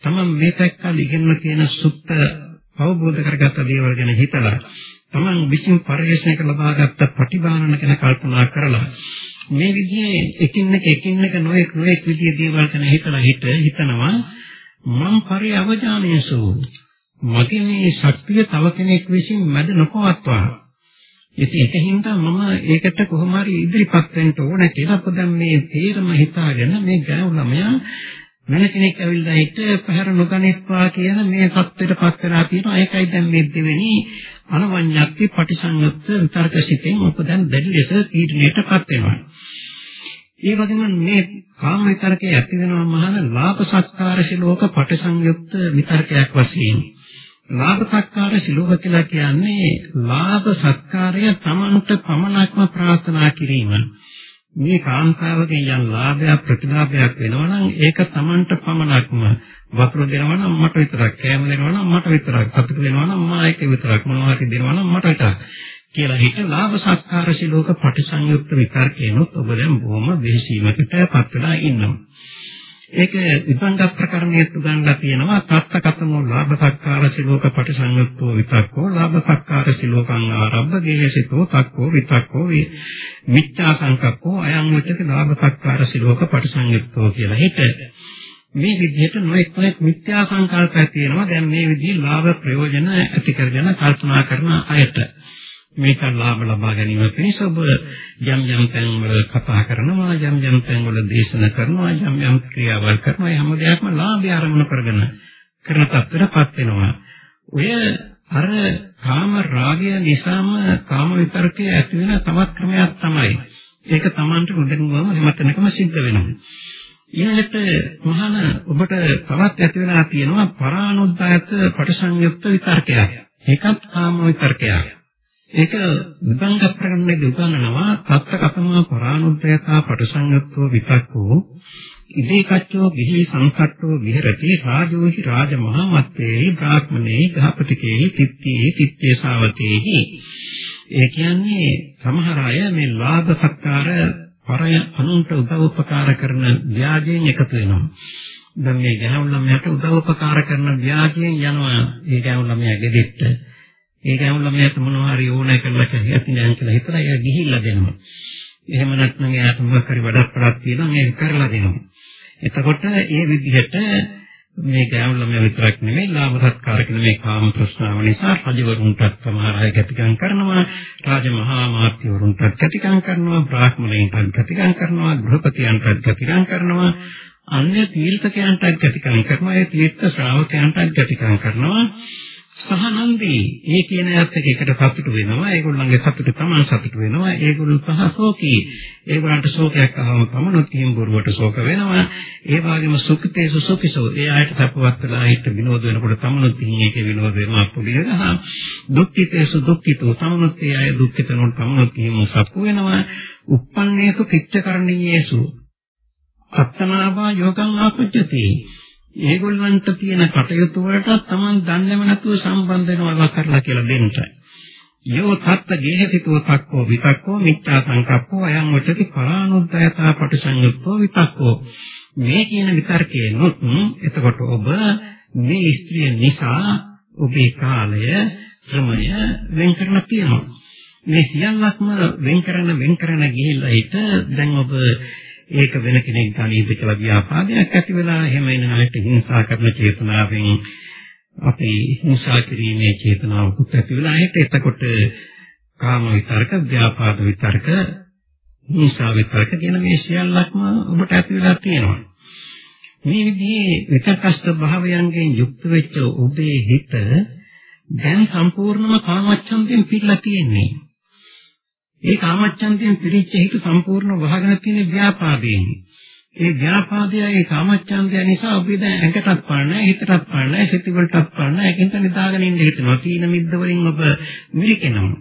D: තමන් මේ පැත්තල් ඉගෙනන තියෙන සුත්ත අවබෝධ කරගත්ත දේවල් ගැන හිතලා තමන් විසින් පරිශ්‍රණයක ලබාගත් ප්‍රතිභානන ගැන කල්පනා කරලා මේ විදිහේ එකින් එක එකින් එක නොඑක් නොඑක් විදිහේ දේවල් ගැන හිතලා හිත හිතනවා මම පරි අවජානයසු මගේ මේ ශක්තිය තව කෙනෙක් විසින් මැද නොපවත්වා. ඉතින් ඒකින්ද මම ඒකට කොහොම හරි ඉදිරිපත් වෙන්න ඕන කියලා අප දැන් මේ තේරම හිතාගෙන මේ ගෑනු ළමයා වෙන කෙනෙක් ඇවිල්ලා හිට පහර නොගනිත්වා කියන මේ සත්‍යයට පත් වෙලා තියෙනවා. ඒකයි දැන් මේ දෙවෙනි අනවඤ්ඤත්ති පටිසංයුක්ත විතර්කසිතෙන් ඔබ දැන් දැඩි ලෙස තීරණයටපත් වෙනවා. ඒ වගේම මේ කාම විතරකේ ඇති වෙනවා මහා ලාභ සත්කාර ශිලෝක පටිසංයුක්ත විතරකයක් වශයෙන්. ලාභ සත්කාර සිලෝක කියලා කියන්නේ ලාභ සත්කාරය තමන්ට පමණක්ම ප්‍රාර්ථනා කිරීම. මේ කාන්තාවගෙන් යම් ලාභයක් ප්‍රතිලාභයක් වෙනවා නම් ඒක තමන්ට පමණක්ම වතුර දෙනවා නම් මට විතරක් කෑම දෙනවා නම් මට විතරක් සතුට දෙනවා නම් මා ඒක විතරක් මොනවා හරි දෙනවා නම් මට විතරක් කියලා හිත ලාභ සත්කාර සිලෝක පටිසංයුක්ත විතර්කේනොත් ඔබ දැන් බොහොම වෙහසීමකට පත් වෙලා ඉන්නවා. ඒක විපංග ප්‍රකරණයේ තුගන්ලා තියෙනවා. තත්තකතමෝ ලාභ සක්කාර සිලෝක පටිසංයුක්තෝ විතක්කෝ. ලාභ සක්කාර සිලෝකං ආරබ්බ ගේහසිතෝ තක්කෝ විතක්කෝ මිච්ඡා සංකප්පෝ අයං උච්චති ලාභ සක්කාර සිලෝක පටිසංයුක්තෝ කියලා හිත. මේ විදිහට නොඑක් නොඑක් මිත්‍යා සංකල්පයක් තියෙනවා. දැන් මේ විදිහේ ලාභ ප්‍රයෝජන ඇති කරගෙන කල්පනා කරන අයට. මේක ලාභ ලබා ගැනීම පිණිස ඔබ යම් යම් තැන්වල කතා කරනවා යම් යම් තැන්වල දේශනා කරනවා යම් යම් ක්‍රියාවල් කරනවා හැම දෙයක්ම ලාභය අරමුණු කරගෙන කරන තත්ත්වයටපත් වෙනවා ඔය අර කාම රාගය නිසාම කාම විතරකයේ ඇති වෙන තවත් ක්‍රමයක් තමයි ඒක Tamanට නොදැනුවම හැමතැනකම සිද්ධ වෙනවා ඊළඟට මහාන ඔබට තවත් ඇති වෙලා තියෙනවා පරානුද්යත පටිසංයුක්ත විතර්කයක්. ඒකත් කාම විතර්කයක්. ඒක විභංග ප්‍රකරණයේ උගන්වනවා. තත්ත කතම පරානුද්යතා පටිසංයුක්තෝ විතක්කෝ ඉදේකච්චෝ විහි සංසට්ඨෝ විහෙරති. රාජෝහි රාජමහාමත්තේ බ්‍රාහ්මනේ ගහපතිකේ තිත්තේ තිත්තේ ශාවකේහි ඒ කියන්නේ සමහර අය මේ ලාභ සත්කාර පරය අනුන්ට උදව් උපකාර කරන ව්‍යාජයෙන් එකතු වෙනවා. දැන් මේ ගැහුම් ළමයාට උදව් උපකාර කරන ව්‍යාජයෙන් යනවා. ඒ ගැහුම් ළමයා ගෙදෙට්ට. ඒ ගැහුම් ළමයාට මොනවා හරි ඕනෑ කරලා කියලා කියලා හිතලා එයා ගිහිල්ලා දෙනවා. එහෙම නැත්නම් එයාට මොකක් හරි වැඩක් පඩක් තියෙනවා මේක කරලා දෙනවා. එතකොට ඒ විදිහට මේ ගෑනු ළමයා විතරක් නෙමෙයි ලාභ සත්කාර කියන මේ කාම ප්‍රශ්නාව නිසා රජවරුන්ටත් සමහර අය ගැටිකම් කරනවා රාජමහා මාත්‍යවරුන්ටත් ගැටිකම් කරනවා බ්‍රාහ්මණයින්ටත් ගැටිකම් කරනවා ගෘහපතියන්ටත් ගැටිකම් කරනවා අන්‍ය තීර්ථකයන්ටත් ගැටිකම් කරනවා ඒ තීර්ථ ශ්‍රාවකයන්ටත් ගැටිකම් කරනවා සහනන්දී. ඒ කියන ඇත්ත එකට සතුටු වෙනවා. ඒගොල්ලන්ගේ සතුට තමයි සතුටු වෙනවා. ඒගොල්ලෝ සහ ශෝකී ඒගොල්ලන්ට ශෝකයක් ආවම පමණක් තියම් බොරුවට ශෝක වෙනවා. ඒ වගේම සුඛිතේ සුඛිසෝ ඒ ආයත තපවත් වෙලා හිට විනෝද වෙනකොට තමනුත් තිහින් ඒකේ විනෝද වෙනවා. පුලියගහ දුක්ඛිතේ සුදුක්ඛිතෝ. තමනුත් ඒ ආය දුක්ඛිත නොන් තමනුත් තිහින් සප්පු වෙනවා. uppannේසු පිච්චකරණීයේසු අත්තනාවා යෝගං ආපජ්ජති ඒගොල්ලන්ට තියෙන කටයුතු වලට Taman දන්නේම නැතුව සම්බන්ධ වෙනවා කරලා කියලා දෙන්න. යෝ තත්ත ගේහසිතෝ තක්කෝ විතක්කෝ මිච්ඡා සංකප්පෝ අයං වටති පරානුද්යතා පටිසංයුක්තෝ විතක්කෝ මේ කියන විතර්කේනොත් එතකොට ඔබ මේ ස්ත්‍රිය නිසා ඔබේ කාලය ශ්‍රමය වෙන් කරලා තියෙනවා මේ සියල්ලක්ම වෙන් කරන වෙන් කරන ගිහිල්ලා හිට දැන් ඔබ ඒක වෙන කෙනෙක් ගනීද කියලා ව්‍යාපාදයක් ඇති වෙලා එහෙම එන අයට හිංසා කරන චේතනාවෙන් අපි හිංසා කිරීමේ චේතනාවකුත් ඇති වෙලා ඒක එතකොට කාම විතරක ව්‍යාපාද විතරක හිංසා විතරක කියන මේ සියල්ලක්ම ඔබට ඇති වෙලා තියෙනවා. මේ විදිහේ විතකස්ත භාවයන්ගෙන් යුක්ත වෙච්ච ඔබේ හිත දැන් සම්පූර්ණම කාමච්ඡන්දයෙන් පිරලා තියෙන්නේ. ඒ කාමච්ඡන්දයෙන් පිරිච්ච හිත සම්පූර්ණ වහගෙන තියෙන ව්‍යාපාදයෙන්. ඒ ව්‍යාපාදය ඒ කාමච්ඡන්දය නිසා ඔබ දැන් ඇඟටත් පාන්නේ හිතටත් පාන්නේ සිත වලටත් පාන්නේ ඒකෙන් තමයි දාගෙන ඉන්න හිතනවා. තීන මිද්ද වලින් ඔබ මිරිකෙනවා.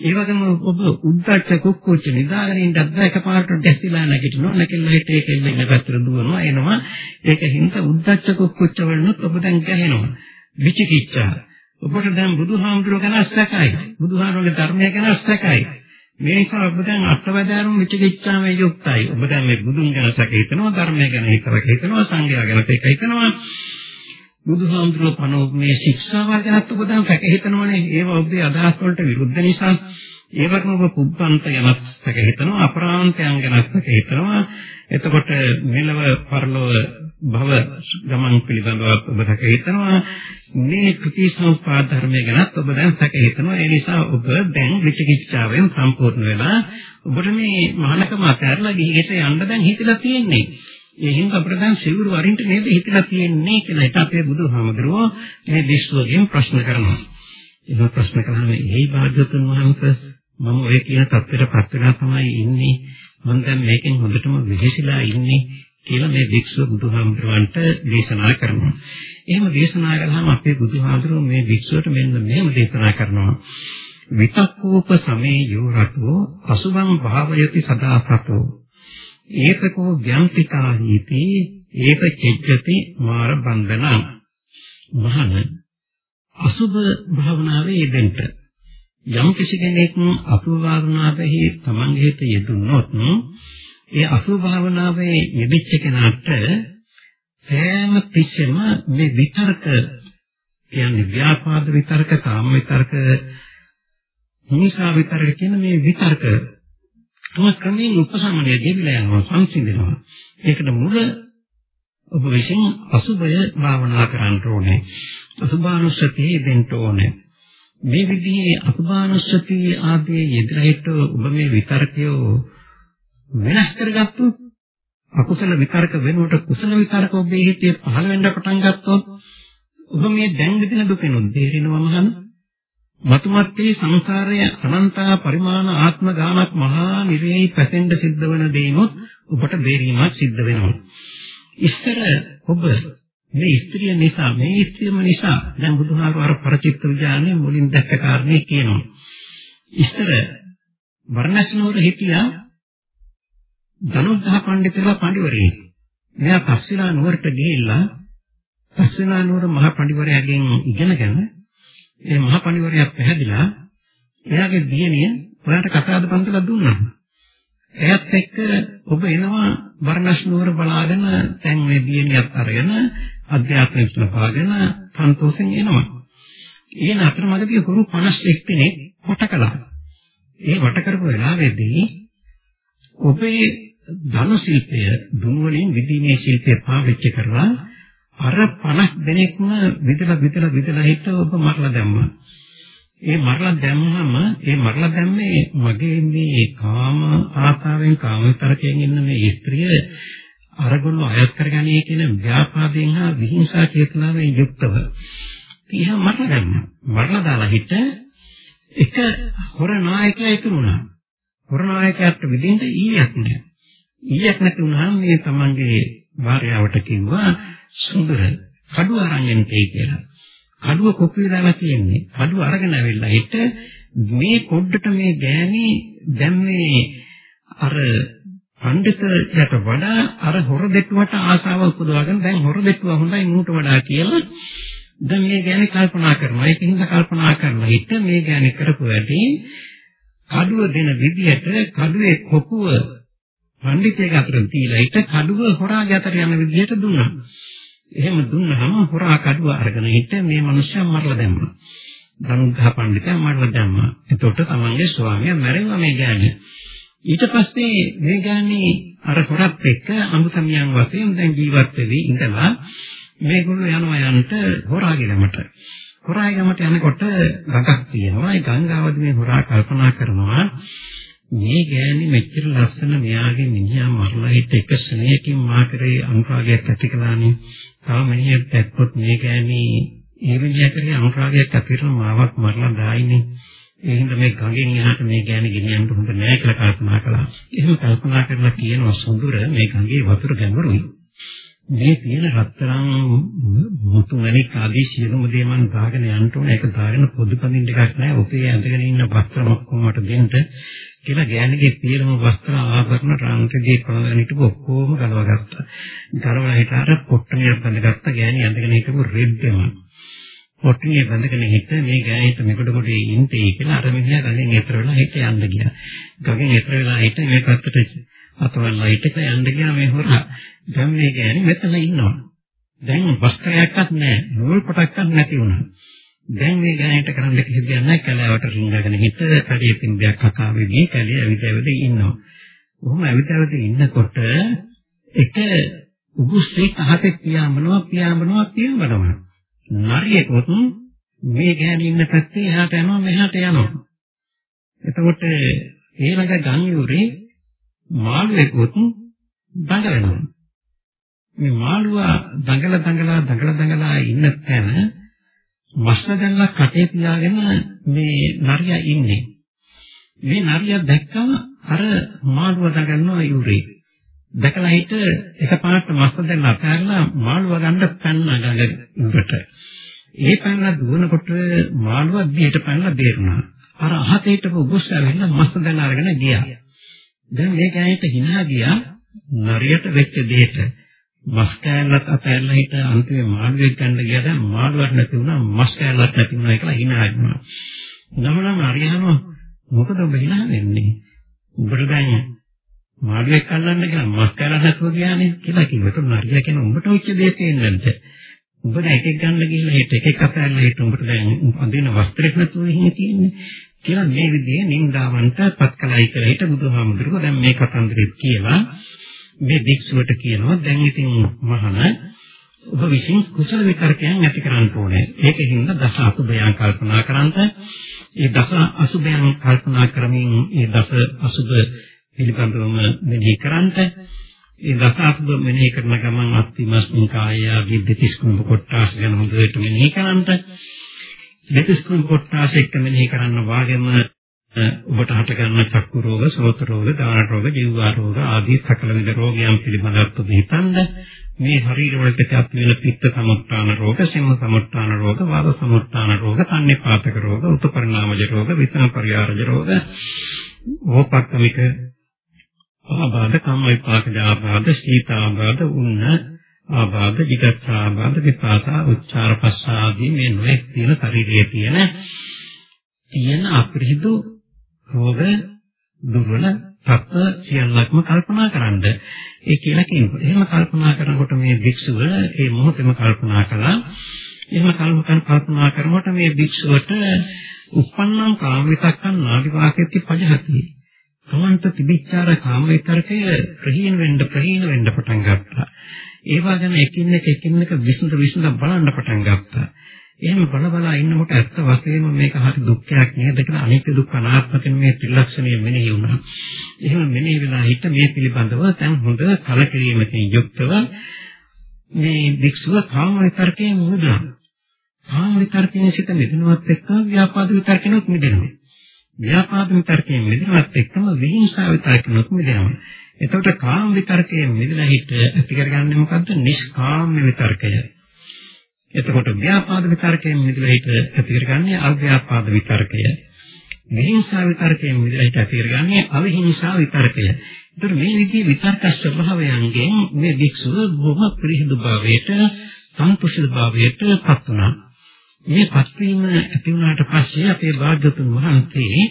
D: ඒ වගේම ඔබ උද්දච්ච කුක්කුච්ච නිදාගෙන ඉන්නත් බෑ. එකපාරට දැස්තිලා නැගිටිනවා. නැකෙල්ල හිට ඒකෙල්ල ඉන්න පැත්තට දුවනවා එනවා. ඒක හින්දා උද්දච්ච කුක්කුච්ච වලනොත් ඔබ දැන් ගැහෙනවා. විචිකිච්ඡා. ඔබට දැන් බුදුහාමුදුරුවෝ ගැන සැකයි බුදුහාමුදුරුවෝගේ ධර්මය ගැන සැකයි මේ නිසා ඔබ දැන් අත්වැදෑරුම් විචිකිච්ඡාම යුක්තයි. ඔබ දැන් මේ බුදුන් ගැන සැක හිතනවා, ධර්මය ගැන හිතවක හිතනවා, සංඝයා ගැන සැක හිතනවා. බුදුහාමුදුරුවෝ පනෝ මේ ශික්ෂාවල් ගැනත් ඔබ දැන් සැක හිතනවනේ. ඒව ඔබේ අදහස් වලට විරුද්ධ නිසා ඒ වගේම ඔබ පුබ්බන්ත ගැනත් සැක හිතනවා, අපරාන්තයන් ගැනත් සැක හිතනවා. එතකොට මෙලව පරලොව භව ගමන් පිළිබඳව ඔබ සැක හිතනවා. මේ ප්‍රතිසංස්පාද ධර්මය ගැනත් ඔබ දැන් සැක හිතනවා. ඒ නිසා ඔබ දැන් විචිකිච්ඡාවෙන් සම්පූර්ණ වෙලා ඔබට මේ මහානකම අතහැරලා ගිහිගෙට යන්න දැන් හිතලා තියෙන්නේ. ඒ හින්දා අපිට දැන් සිවුරු වරින්ට නේද හිතලා තියෙන්නේ කියලා හිත අපේ බුදුහාමුදුරුවෝ මේ විශ්වයෙන් ප්‍රශ්න කරනවා. ඒක ප්‍රශ්න කරාම එහි භාග්‍යතුන් වහන්සේ මම ඔය කියන தත්ත්වයටපත් වෙලා තමයි ඉන්නේ. මම දැන් මේකෙන් හොඳටම විහිසිලා ඉන්නේ කියලා මේ වික්ෂුව බුදුහාමුදුරුවන්ට දේශනා කරනවා. එහෙම දේශනා කළාම අපේ බුදුහාමුදුරුවෝ මේ වික්ෂුවට මෙන්න මෙහෙම දේශනා කරනවා. විතක්කෝප සමේ යෝ රතෝ අසුභං භාවයති සදාසතෝ ඒකකෝ ව්‍යන්තිකාහීති ඒක චෙජ්ජති මාර බන්ධනං මහන අසුභ භාවනාවේ යෙදෙන්න යම් කිසි කෙනෙක් අසුභ භාවනාවෙහි තමන්ගේ හිත යෙදුනොත් ඒ අසුභ භාවනාවේ යෙදිච්ච කෙනාට සෑම තිස්සෙම මේ විතර්ක කියන්නේ ව්‍යාපාද විතර්ක කාම විතර්ක හිංසා විතර්ක කියන මේ විතර්ක තම ක්‍රමයෙන් උපසමනය දෙවිලා යනවා සංසිඳනවා. ඒකට මුල ඔබ විසින් අසුභය භාවනා කරන්න ඕනේ. අසුභානුස්සතිය දෙන්න ඕනේ. මේ විදිහේ අකුබානුස්සති ආදී යෙදෙහිට ඔබ මේ විතරකය වෙනස් කරගත්තොත් අකුසල විතරක වෙනුවට කුසල විතරක ඔබේ හිතේ පහළ වෙන්න පටන් ගත්තොත් ඔබ මේ දැන් විඳින දුකෙනුත් බේරෙනවා මහන් මතුමත්යේ සංසාරයේ අනන්ත පරිමාණ ආත්ම ගානක් මහා නිරේයි පැසෙන්න සිද්ධ වෙන දේනොත් ඔබට බේරීමක් සිද්ධ වෙනවා. ඉස්සර ඔබ මේ ස්ත්‍රිය නිසා මේ ස්ත්‍රියම නිසා දැන් බුදුහාරු අර පරිචිත්ත විඥානයේ මුලින් දැක්ක කාරණේ කියනවා. ඉස්සර වර්ණස්නෝර හිටියා ධනුද්ධහ පඬිතුලා පඬිවරයෙක්. මෙයා පස්සිනා නුවරට ගිහිල්ලා පස්සිනා නුවර මහ පඬිවරයාගෙන් ඉගෙනගෙන ඒ මහ පඬිවරයා පැහැදිලා එයාගේ දියණිය ඔයාලට කතාද පන්තලා දුන්නා. එයත් එක්ක ඔබ එනවා වර්ණස් නුවර බලාගෙන දැන් මේ දියණියත් අරගෙන අධ්‍යාත්මික ලබාගෙන සන්තෝෂෙන් එනවා. ඊන අතරමඟදී හුරු 51 කෙනෙක් වට කළා. ඒ වට කරපු වෙලාවේදී ඔබේ ධන ශිල්පය දුන් වලින් විදීමේ ශිල්පය පාවිච්චි කරලා අර 50 දෙනෙක්ම විදලා විදලා විදලා හිට ඔබ මරලා දැම්මා. ඒ මරලා දැම්මම ඒ මරලා දැම්මේ මගේ මේ කාම ආසාවෙන් කාම විතරකයෙන් ඉන්න මේ ස්ත්‍රිය අරගොල්ල අයත් කරගන්නේ කියන ව්‍යාපාදයෙන් හා විහිංසා චේතනාවෙන් යුක්තව ඊහා මරලා දැම්මා. මරලා දාලා හිට එක හොර නායකයා ඉතුරු වුණා. හොර නායකයාට විදිහට ඊයක් නෑ. ඊයක් නැති වුණාම මේ තමන්ගේ භාර්යාවට කිව්වා සුන්දර කඩුව අරන් එන්නයි කියලා. කඩුව කොපි වෙලා තියෙන්නේ. කඩුව අරගෙන ඇවිල්ලා හිට මේ පොඩ්ඩට මේ ගෑණි දැන් මේ අර පඬිතයට වඩා අර හොර දෙටුවට ආසාව උපදවාගෙන දැන් හොර දෙටුව හොඳයි මූට වඩා කියලා දැන් මේ ගැන කල්පනා කරනවා. ඒකින්ද කල්පනා කරලා හිට මේ ගැන කරපු වැඩි කඩුව දෙන විදියට කඩුවේ කොපුව පඬිතේ අතර තියලා හිට කඩුව හොරාගේ අතර යන විදියට දුන්නා. එහෙම දුන්නාම හොරා කඩුව අරගෙන හිට මේ මිනිස්සයා මරලා දැම්මා. ධනුග්‍රහ පඬිතයා මරලා දැම්මා. එතකොට තමන්ගේ ස්වාමියා මැරෙනවා මේ ගෑණි. ඊට පස්සේ මේ ගානේ අර හොරත් එක්ක අමුතමියන් වශයෙන් දැන් ජීවත් වෙවි ඉඳලා මේගොල්ලෝ යනවා යන්ට හොරාගෙනමට. හොරාගෙනමට යනකොට ගඟක් තියෙනවා. ඒ ගංගාවදී මේ හොරා කල්පනා කරනවා මේ ගෑණි මෙච්චර ලස්සන මෙයාගේ මිනිහා මරලා හිට එක ස්නේහකින් මා කරේ අනුරාගයක් ඇති කළානේ. තව මිනිහෙක් දැක්කොත් මේ ගෑණි ඒ මිනිහා කරේ අනුරාගයක් ඇති කරලා මාවත් මරලා දායිනේ. ඒ හින්දා මේ ගඟෙන් එහාට මේ ගෑණි ගෙනියන්න හොඳ නෑ කියලා කල්පනා කළා. එහෙම කල්පනා කරලා කියනවා සොඳුර මේ ගඟේ වතුර ගැඹුරුයි. මේ තියෙන රත්තරන් මුතු මණික් ආදී සියලුම දේ මම දාගෙන යන්න ඕන. ඒක දාගෙන පොදු පඳින්න එකක් නෑ. ඔපේ ඇඳගෙන ඉන්න වස්ත්‍ර ඔක්කොම මට දෙන්න කියලා ගෑණිගේ සියලුම වස්ත්‍ර ආභරණ රාන්තගේ පළවෙනි ටික ඔක්කොම ගලව ගත්තා. ගලවලා හිටාර පොට්ටනිය බඳගත්ත ගෑණි ඇඳගෙන හිටපු රෙද්දම. පොට්ටිනිය බඳගෙන හිට මේ ගෑනිට මෙකොට කොට ඉන්නේ කියලා අර මිනිහා ගඟෙන් එතර වෙලා හිට යන්න ගියා. ගඟෙන් එතර වෙලා හිට මේ පැත්තට අතවල්ලා හිටක යන්න ගියා මේ හොරා. දැන් මේ ගෑනි මෙතන ඉන්නවා. දැන් වස්ත්‍රයක්වත් නැහැ. නූල් පොටක්වත් නැති වුණා. දැන් මේ ගෑනිට කරන්න කිසි දෙයක් නැහැ. කැලෑවට රිංගගෙන හිට කඩේ පින්බයක් කකා වෙදී කැලේ ඇවිදවද ඉන්නවා. කොහොම ඇවිදවද ඉන්නකොට එක උගුස්සේ තහතේ පියාඹනවා පියාඹනවා පියාඹනවා. නරියෙකුත් මේ ගෑණි ඉන්න පැත්තේ එහාට යනවා මෙහාට යනවා. එතකොට ඊළඟ ගංගුරේ මාළුවෙකුත් දඟලනවා. මේ මාළුවා දඟල දඟලා දඟල දඟලා ඉන්න තැන මස්න දැල්ලා කටේ තියාගෙන මේ නරියා ඉන්නේ. මේ නරියා දැක්කම අර මාළුවා දඟලනවා යුරේ. දැකලා හිට එකපාරට මස්ත දැන් අතහැරලා මාළුව ගන්න පැන්න ගඟ උඩට. ඒ පැනලා දුවනකොට මාළුව දිහට පැනලා බේරුණා. අර අහතේ හිටපු උගුස් ඇවිල්ලා මස්ත දැන් අරගෙන ගියා. දැන් මේ ගෑනිට hina ගියා නරියට වෙච්ච දෙයට. මස් කෑල්ලත් අතහැරලා හිට අන්තිමේ මාළුවෙක් ගන්න ගියා දැන් මාළුවක් නැති වුණා මස් කෑල්ලක් නැති වුණා කියලා hina වෙනවා. නමනම් අරියනවා මොකද ඔබ hina වෙන්නේ? උඹට දැන් මාළුවෙක් අල්ලන්න කියලා මස් කලක් නැතුව ගියානේ කියලා කිව්වට නරියා කියන උඹට ඔච්ච දේ තේන්නද උඹට එක එක ගන්න ගිහලා හිට එක එක අපෑල්ලා හිට උඹට දැන් අඳින වස්ත්‍රයක් නැතුව ඉන්නේ තියෙන්නේ කියලා මේ විදිහේ නින්දාවන්ට පත් කළයි කියලා හිට බුදුහාමුදුරුවෝ දැන් මේ කතන්දරෙත් කියලා මේ භික්ෂුවට කියනවා. දැන් ඉතින් මහණ ඔබ විසින් කුසල විතරකයන් ඇති කරන්න ඕනේ. ඒකෙන්ද දස අසුභයන් කල්පනා කරන්ට ඒ දස අසුභයන් කල්පනා කරමින් ඒ දස අසුභ පිළිබඳවම මෙනෙහි කරන්ට ඒ දස අසුභ මෙනෙහි කරන ගමන් අත්තිමස්මින් කායයාගේ දෙතිස් කුණු කොටස් ගැන හොඳට මෙනෙහි කරන්ට දෙතිස් කුණු කොටස් එක්ක මෙනෙහි කරන්න වාගෙම ඔබට හට ගන්න චක්කු රෝග, සෝත රෝග, දාන රෝග, ජීවා රෝග ආදී සකල විද රෝගයන් පිළිබඳව ඔබ හිතන්න. මේ ශරීර වලට ඇති වෙන පිත්ත සමුත්‍රාණ රෝග, සෙම්ම සමුත්‍රාණ රෝග, වාද සමුත්‍රාණ රෝග, තන්නේපාතක රෝග, උපපරිණාමජ රෝග, විතන පරියාරජ රෝග, ඕපක්කමික ආබාධ, කම්ම විපාකජ ආබාධ, සීතාබාධ, උන්න ආබාධ, විගච්ඡාබාධ, විපාසා, උච්චාර පස්සාදී මේ නොයෙක් තියෙන ශරීරයේ තියෙන තියෙන අපරිහිදු රෝග දුර්වල තත්ත්ව සියල්ලක්ම කල්පනා කරන්න. ඒ කියලා කියනකොට එහෙම කල්පනා කරනකොට මේ භික්ෂුව ඒ මොහොතේම කල්පනා කළා. එහෙම කල්පනා කරනකොට මේ භික්ෂුවට උප්පන්නම් කාම විතක්කන් නාදි වාක්‍යති පජහති. තමන්ට තිබිච්චාර කාම විතරකය ප්‍රහීන වෙන්න ප්‍රහීන වෙන්න පටන් ගත්තා. ඒවා ගැන එකින් එක එකින් එක විසඳ විසඳ බලන්න පටන් ගත්තා. එහෙම බල බලා ඉන්නකොට ඇත්ත වශයෙන්ම මේක හරි දුක්ඛයක් නේද කියලා අනිත්‍ය දුක්ඛ අනාත්ම කියන මේ ත්‍රිලක්ෂණය මෙනෙහි වුණා. එහෙම මෙනෙහි වෙලා හිට මේ පිළිබඳව දැන් හොඳ කලකිරීමකින් යුක්තව මේ වික්ෂුව කාම විතරකයෙන් මුදලා. කාම විතරකයෙන් සිට මිදෙනවත් එක්ක ව්‍යාපාද විතරකෙනුත් මිදෙනවා. ව්‍යාපාද විතරකයෙන් මිදෙනවත් එක්කම විහිංසාව විතරකෙනුත් මිදෙනවා. එතකොට කාම විතරකයෙන් මිදලා හිට ඇති කරගන්නේ මොකද්ද? නිෂ්කාම විතරකය. එතකොට ව්‍යාපාද විතරකයෙන් මිදලා හිට ඇති කරගන්නේ අව්‍යාපාද විතරකය. විහිංසා විතරකයෙන් මිදලා හිට ඇති කරගන්නේ අවිහිංසා විතරකය. ඒතර මේ විදිහේ විතර්ක ස්වභාවයන්ගෙන් මේ භික්ෂුව බොහොම පිරිහිදු භාවයට, සන්තුෂ්ඨ භාවයට පත් වුණා. මේ පත් වීම ඇති වුණාට පස්සේ අපේ භාග්‍යතුන් වහන්සේ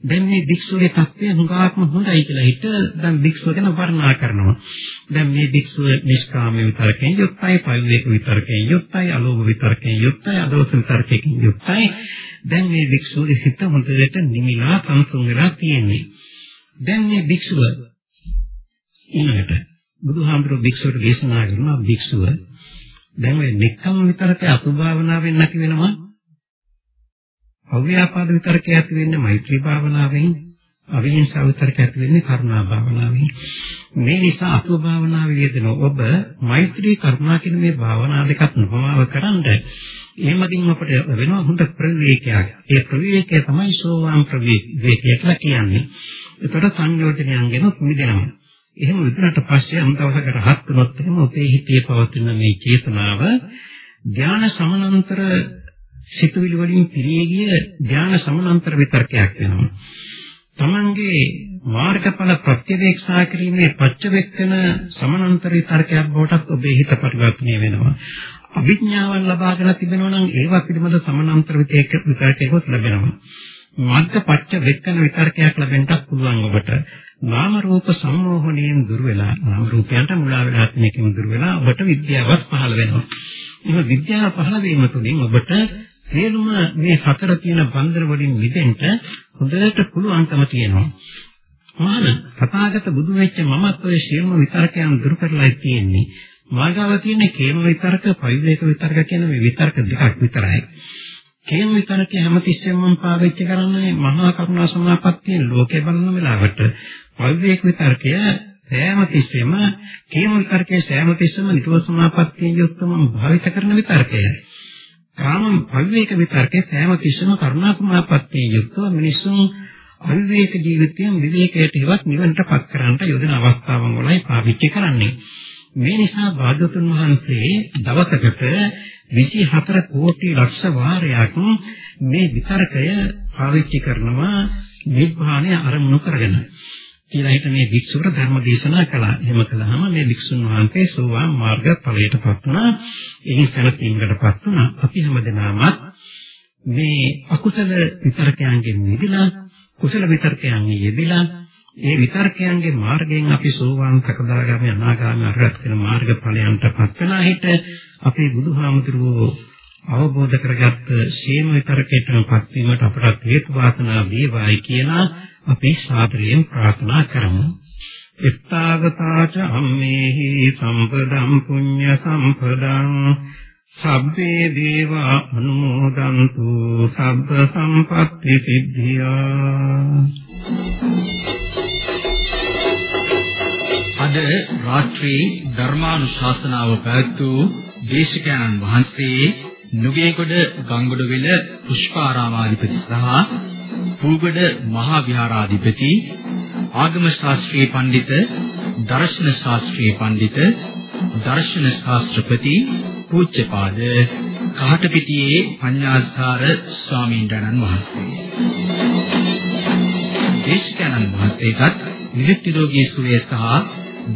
D: දැන් මේ භික්ෂුවේ තත්ත්වය හුඟාක්ම හොඳයි කියලා හිත දැන් භික්ෂුව ගැන වර්ණනා කරනවා. දැන් මේ භික්ෂුව නිෂ්කාම විතරකෙන් යුක්තයි, පරිවේක විතරකෙන් යුක්තයි, අලෝභ විතරකෙන් යුක්තයි, අදෝස විතරකෙන් යුක්තයි. දැන් මේ භික්ෂුවේ හිත හොඳට නිමිලා සංසුන් වෙලා තියෙන්නේ. දැන් මේ භික්ෂුව ඊළඟට බුදුහාමුදුරුවෝ භික්ෂුවට දේශනා කරනවා භික්ෂුව දැන් මේ නික්කම විතරක අසුභාවනාවෙන් නැති වෙනවා. අව්‍යාපාද විතරක ඇති වෙන්නේ මෛත්‍රී භාවනාවෙන් අවිහිංසාව විතරක ඇති වෙන්නේ කරුණා භාවනාවෙන්. මේ නිසා අසුභ භාවනාවේ යෙදෙන ඔබ මෛත්‍රී කරුණා කියන මේ භාවනා දෙකත් නොපමාව කරන්ද එහෙමකින් අපට වෙනවා හොඳ ප්‍රවේකයක්. ඒ ප්‍රවේකය තමයි සෝවාන් ප්‍රවේකය කියලා කියන්නේ. ඒතර සංයෝජනයන්ගෙන් මිදෙනවා. එහෙම විතරට පස්සේ අන්තවසකට රහත් වුණොත් එහෙම ඔබේ හිතේ පවතින මේ චේතනාව ධාන සමනන්තර සිතුවිලි වලින් පිරී ගිය ධාන සමානතර විතර්කයක් වෙනවා. තමන්ගේ මාර්ගඵල ප්‍රත්‍යවේක්ෂා කිරීමේ පච්චවෙක්කන සමානතර විතර්කයක් බවටත් ඔබේ හිත පරිවර්තනය වෙනවා. අභිඥාවන් ලබාගෙන තිබෙනවා නම් ඒවා පිළිබඳ සමානතර විතර්කයකොත් ලැබෙනවා. මාර්ග පච්ච වෙක්කන විතර්කයක් ලැබෙන්නත් පුළුවන් ඔබට. නාම රූප සම්මෝහණයෙන් දුර වෙලා නාම රූපයන්ට මුලා වෙලා තියෙන එකෙන් දුර වෙලා ඔබට විද්‍යාවක් පහළ වෙනවා. මේ විද්‍යාව පහළ වීම තුළින් ඔබට සියලුම මේ සතර තියෙන බන්ධන වලින් මිදෙන්න හොඳට පුළුවන්කම තියෙනවා. මාන තථාගත බුදු වෙච්ච මමත් ඔය සියලුම විතරකයන් දුරු කරලා තියෙන්නේ. මාගාව තියෙන කේම විතරක, පරිවේක විතරක කියන මේ විතරක දෙකක් විතරයි. කේම විතරක හැමතිස්සෙම මම පාවිච්චි කරන්නේ මහා කරුණා සමාපත්තිය ලෝකේ බලන වෙලාවට. පරිවේක විතරකය සෑම තිස්සෙම කේම විතරකයේ සෑම තිස්සෙම නිතව සමාපත්තියෙන් යුක්තව භාවිත කරන විතරකයයි. කාම අවිවේක විතරකේ සෑම කිසිම කරුණාකුමාපත්තිය යුක්තව මිනිසුන් අවිවේක ජීවිතයෙන් විවේකයට ඉවත් නිවනටපත් කරන්නට යොදන අවස්ථාවන් වලයි පාවිච්චි කරන්නේ. මේ නිසා භාගතුන් වහන්සේ දවසකට 24 කෝටි ලක්ෂ වාරයක් මේ විතරකය පාවිච්චි කරනවා නිර්වාණය අරමුණු කරගෙන. කියලා හිත මේ භික්ෂුවට ධර්ම දේශනා කළා. එහෙම කළාම මේ භික්ෂුන් වහන්සේ සෝවාන් මාර්ග ඵලයටපත් වුණා. එයින් සැලසීමකටපත් වුණා. අපි හැමදෙනාම මේ අකුසල විතරකයන්ගෙන් මිදලා කුසල විතරකයන් යෙදিলা ඒ විතර්කයන්ගේ මාර්ගයෙන් අපි සෝවාන් සකදාගාමී අනාගාමී අරහත් වෙන මාර්ග ඵලයන්ටපත් වෙනා හිට අපේ බුදුහාමුදුරුවෝ අවබෝධ කරගත්ත සීම විතරකයටපත් වීමට අපට හේතු වාසනා වේවායි කියලා අපි සාදරයෙන් ප්‍රාර්ථනා කරමු. එත්තාගතාච අම්මේහි සම්පදම් පුඤ්ඤ සම්පදං සබ්බේ දේවා අනුමෝදන්තු සබ්බ සම්පත්ති සිද්ධියා
B: අද රාත්‍රී ධර්මානුශාසනාව පැවැත්වූ දේශකයන්න් වහන්සේ නුගේගොඩ ගංගොඩවිල පුෂ්පාරාමාධිපති සහ පූගොඩ මහා විහාරාධිපති ආගම ශාස්ත්‍රීය පඬිත දර්ශන ශාස්ත්‍රීය පඬිත දර්ශන ශාස්ත්‍රපති පූජ්‍යපාද කහටපිටියේ පඤ්ඤාස්කාර ස්වාමීන් වහන්සේ. දේශකයන්න් වහන්සේටත් නිරුක් නිරෝගී සුවය සහ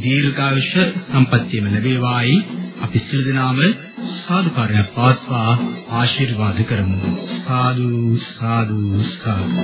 B: දීර්ඝායුෂ සම්පන්නියම ලැබේවායි. අපි සියලු දෙනාම සාදුකාරයක් පවත්වා ආශිර්වාද කරමු. සාදු සාදු සාදු.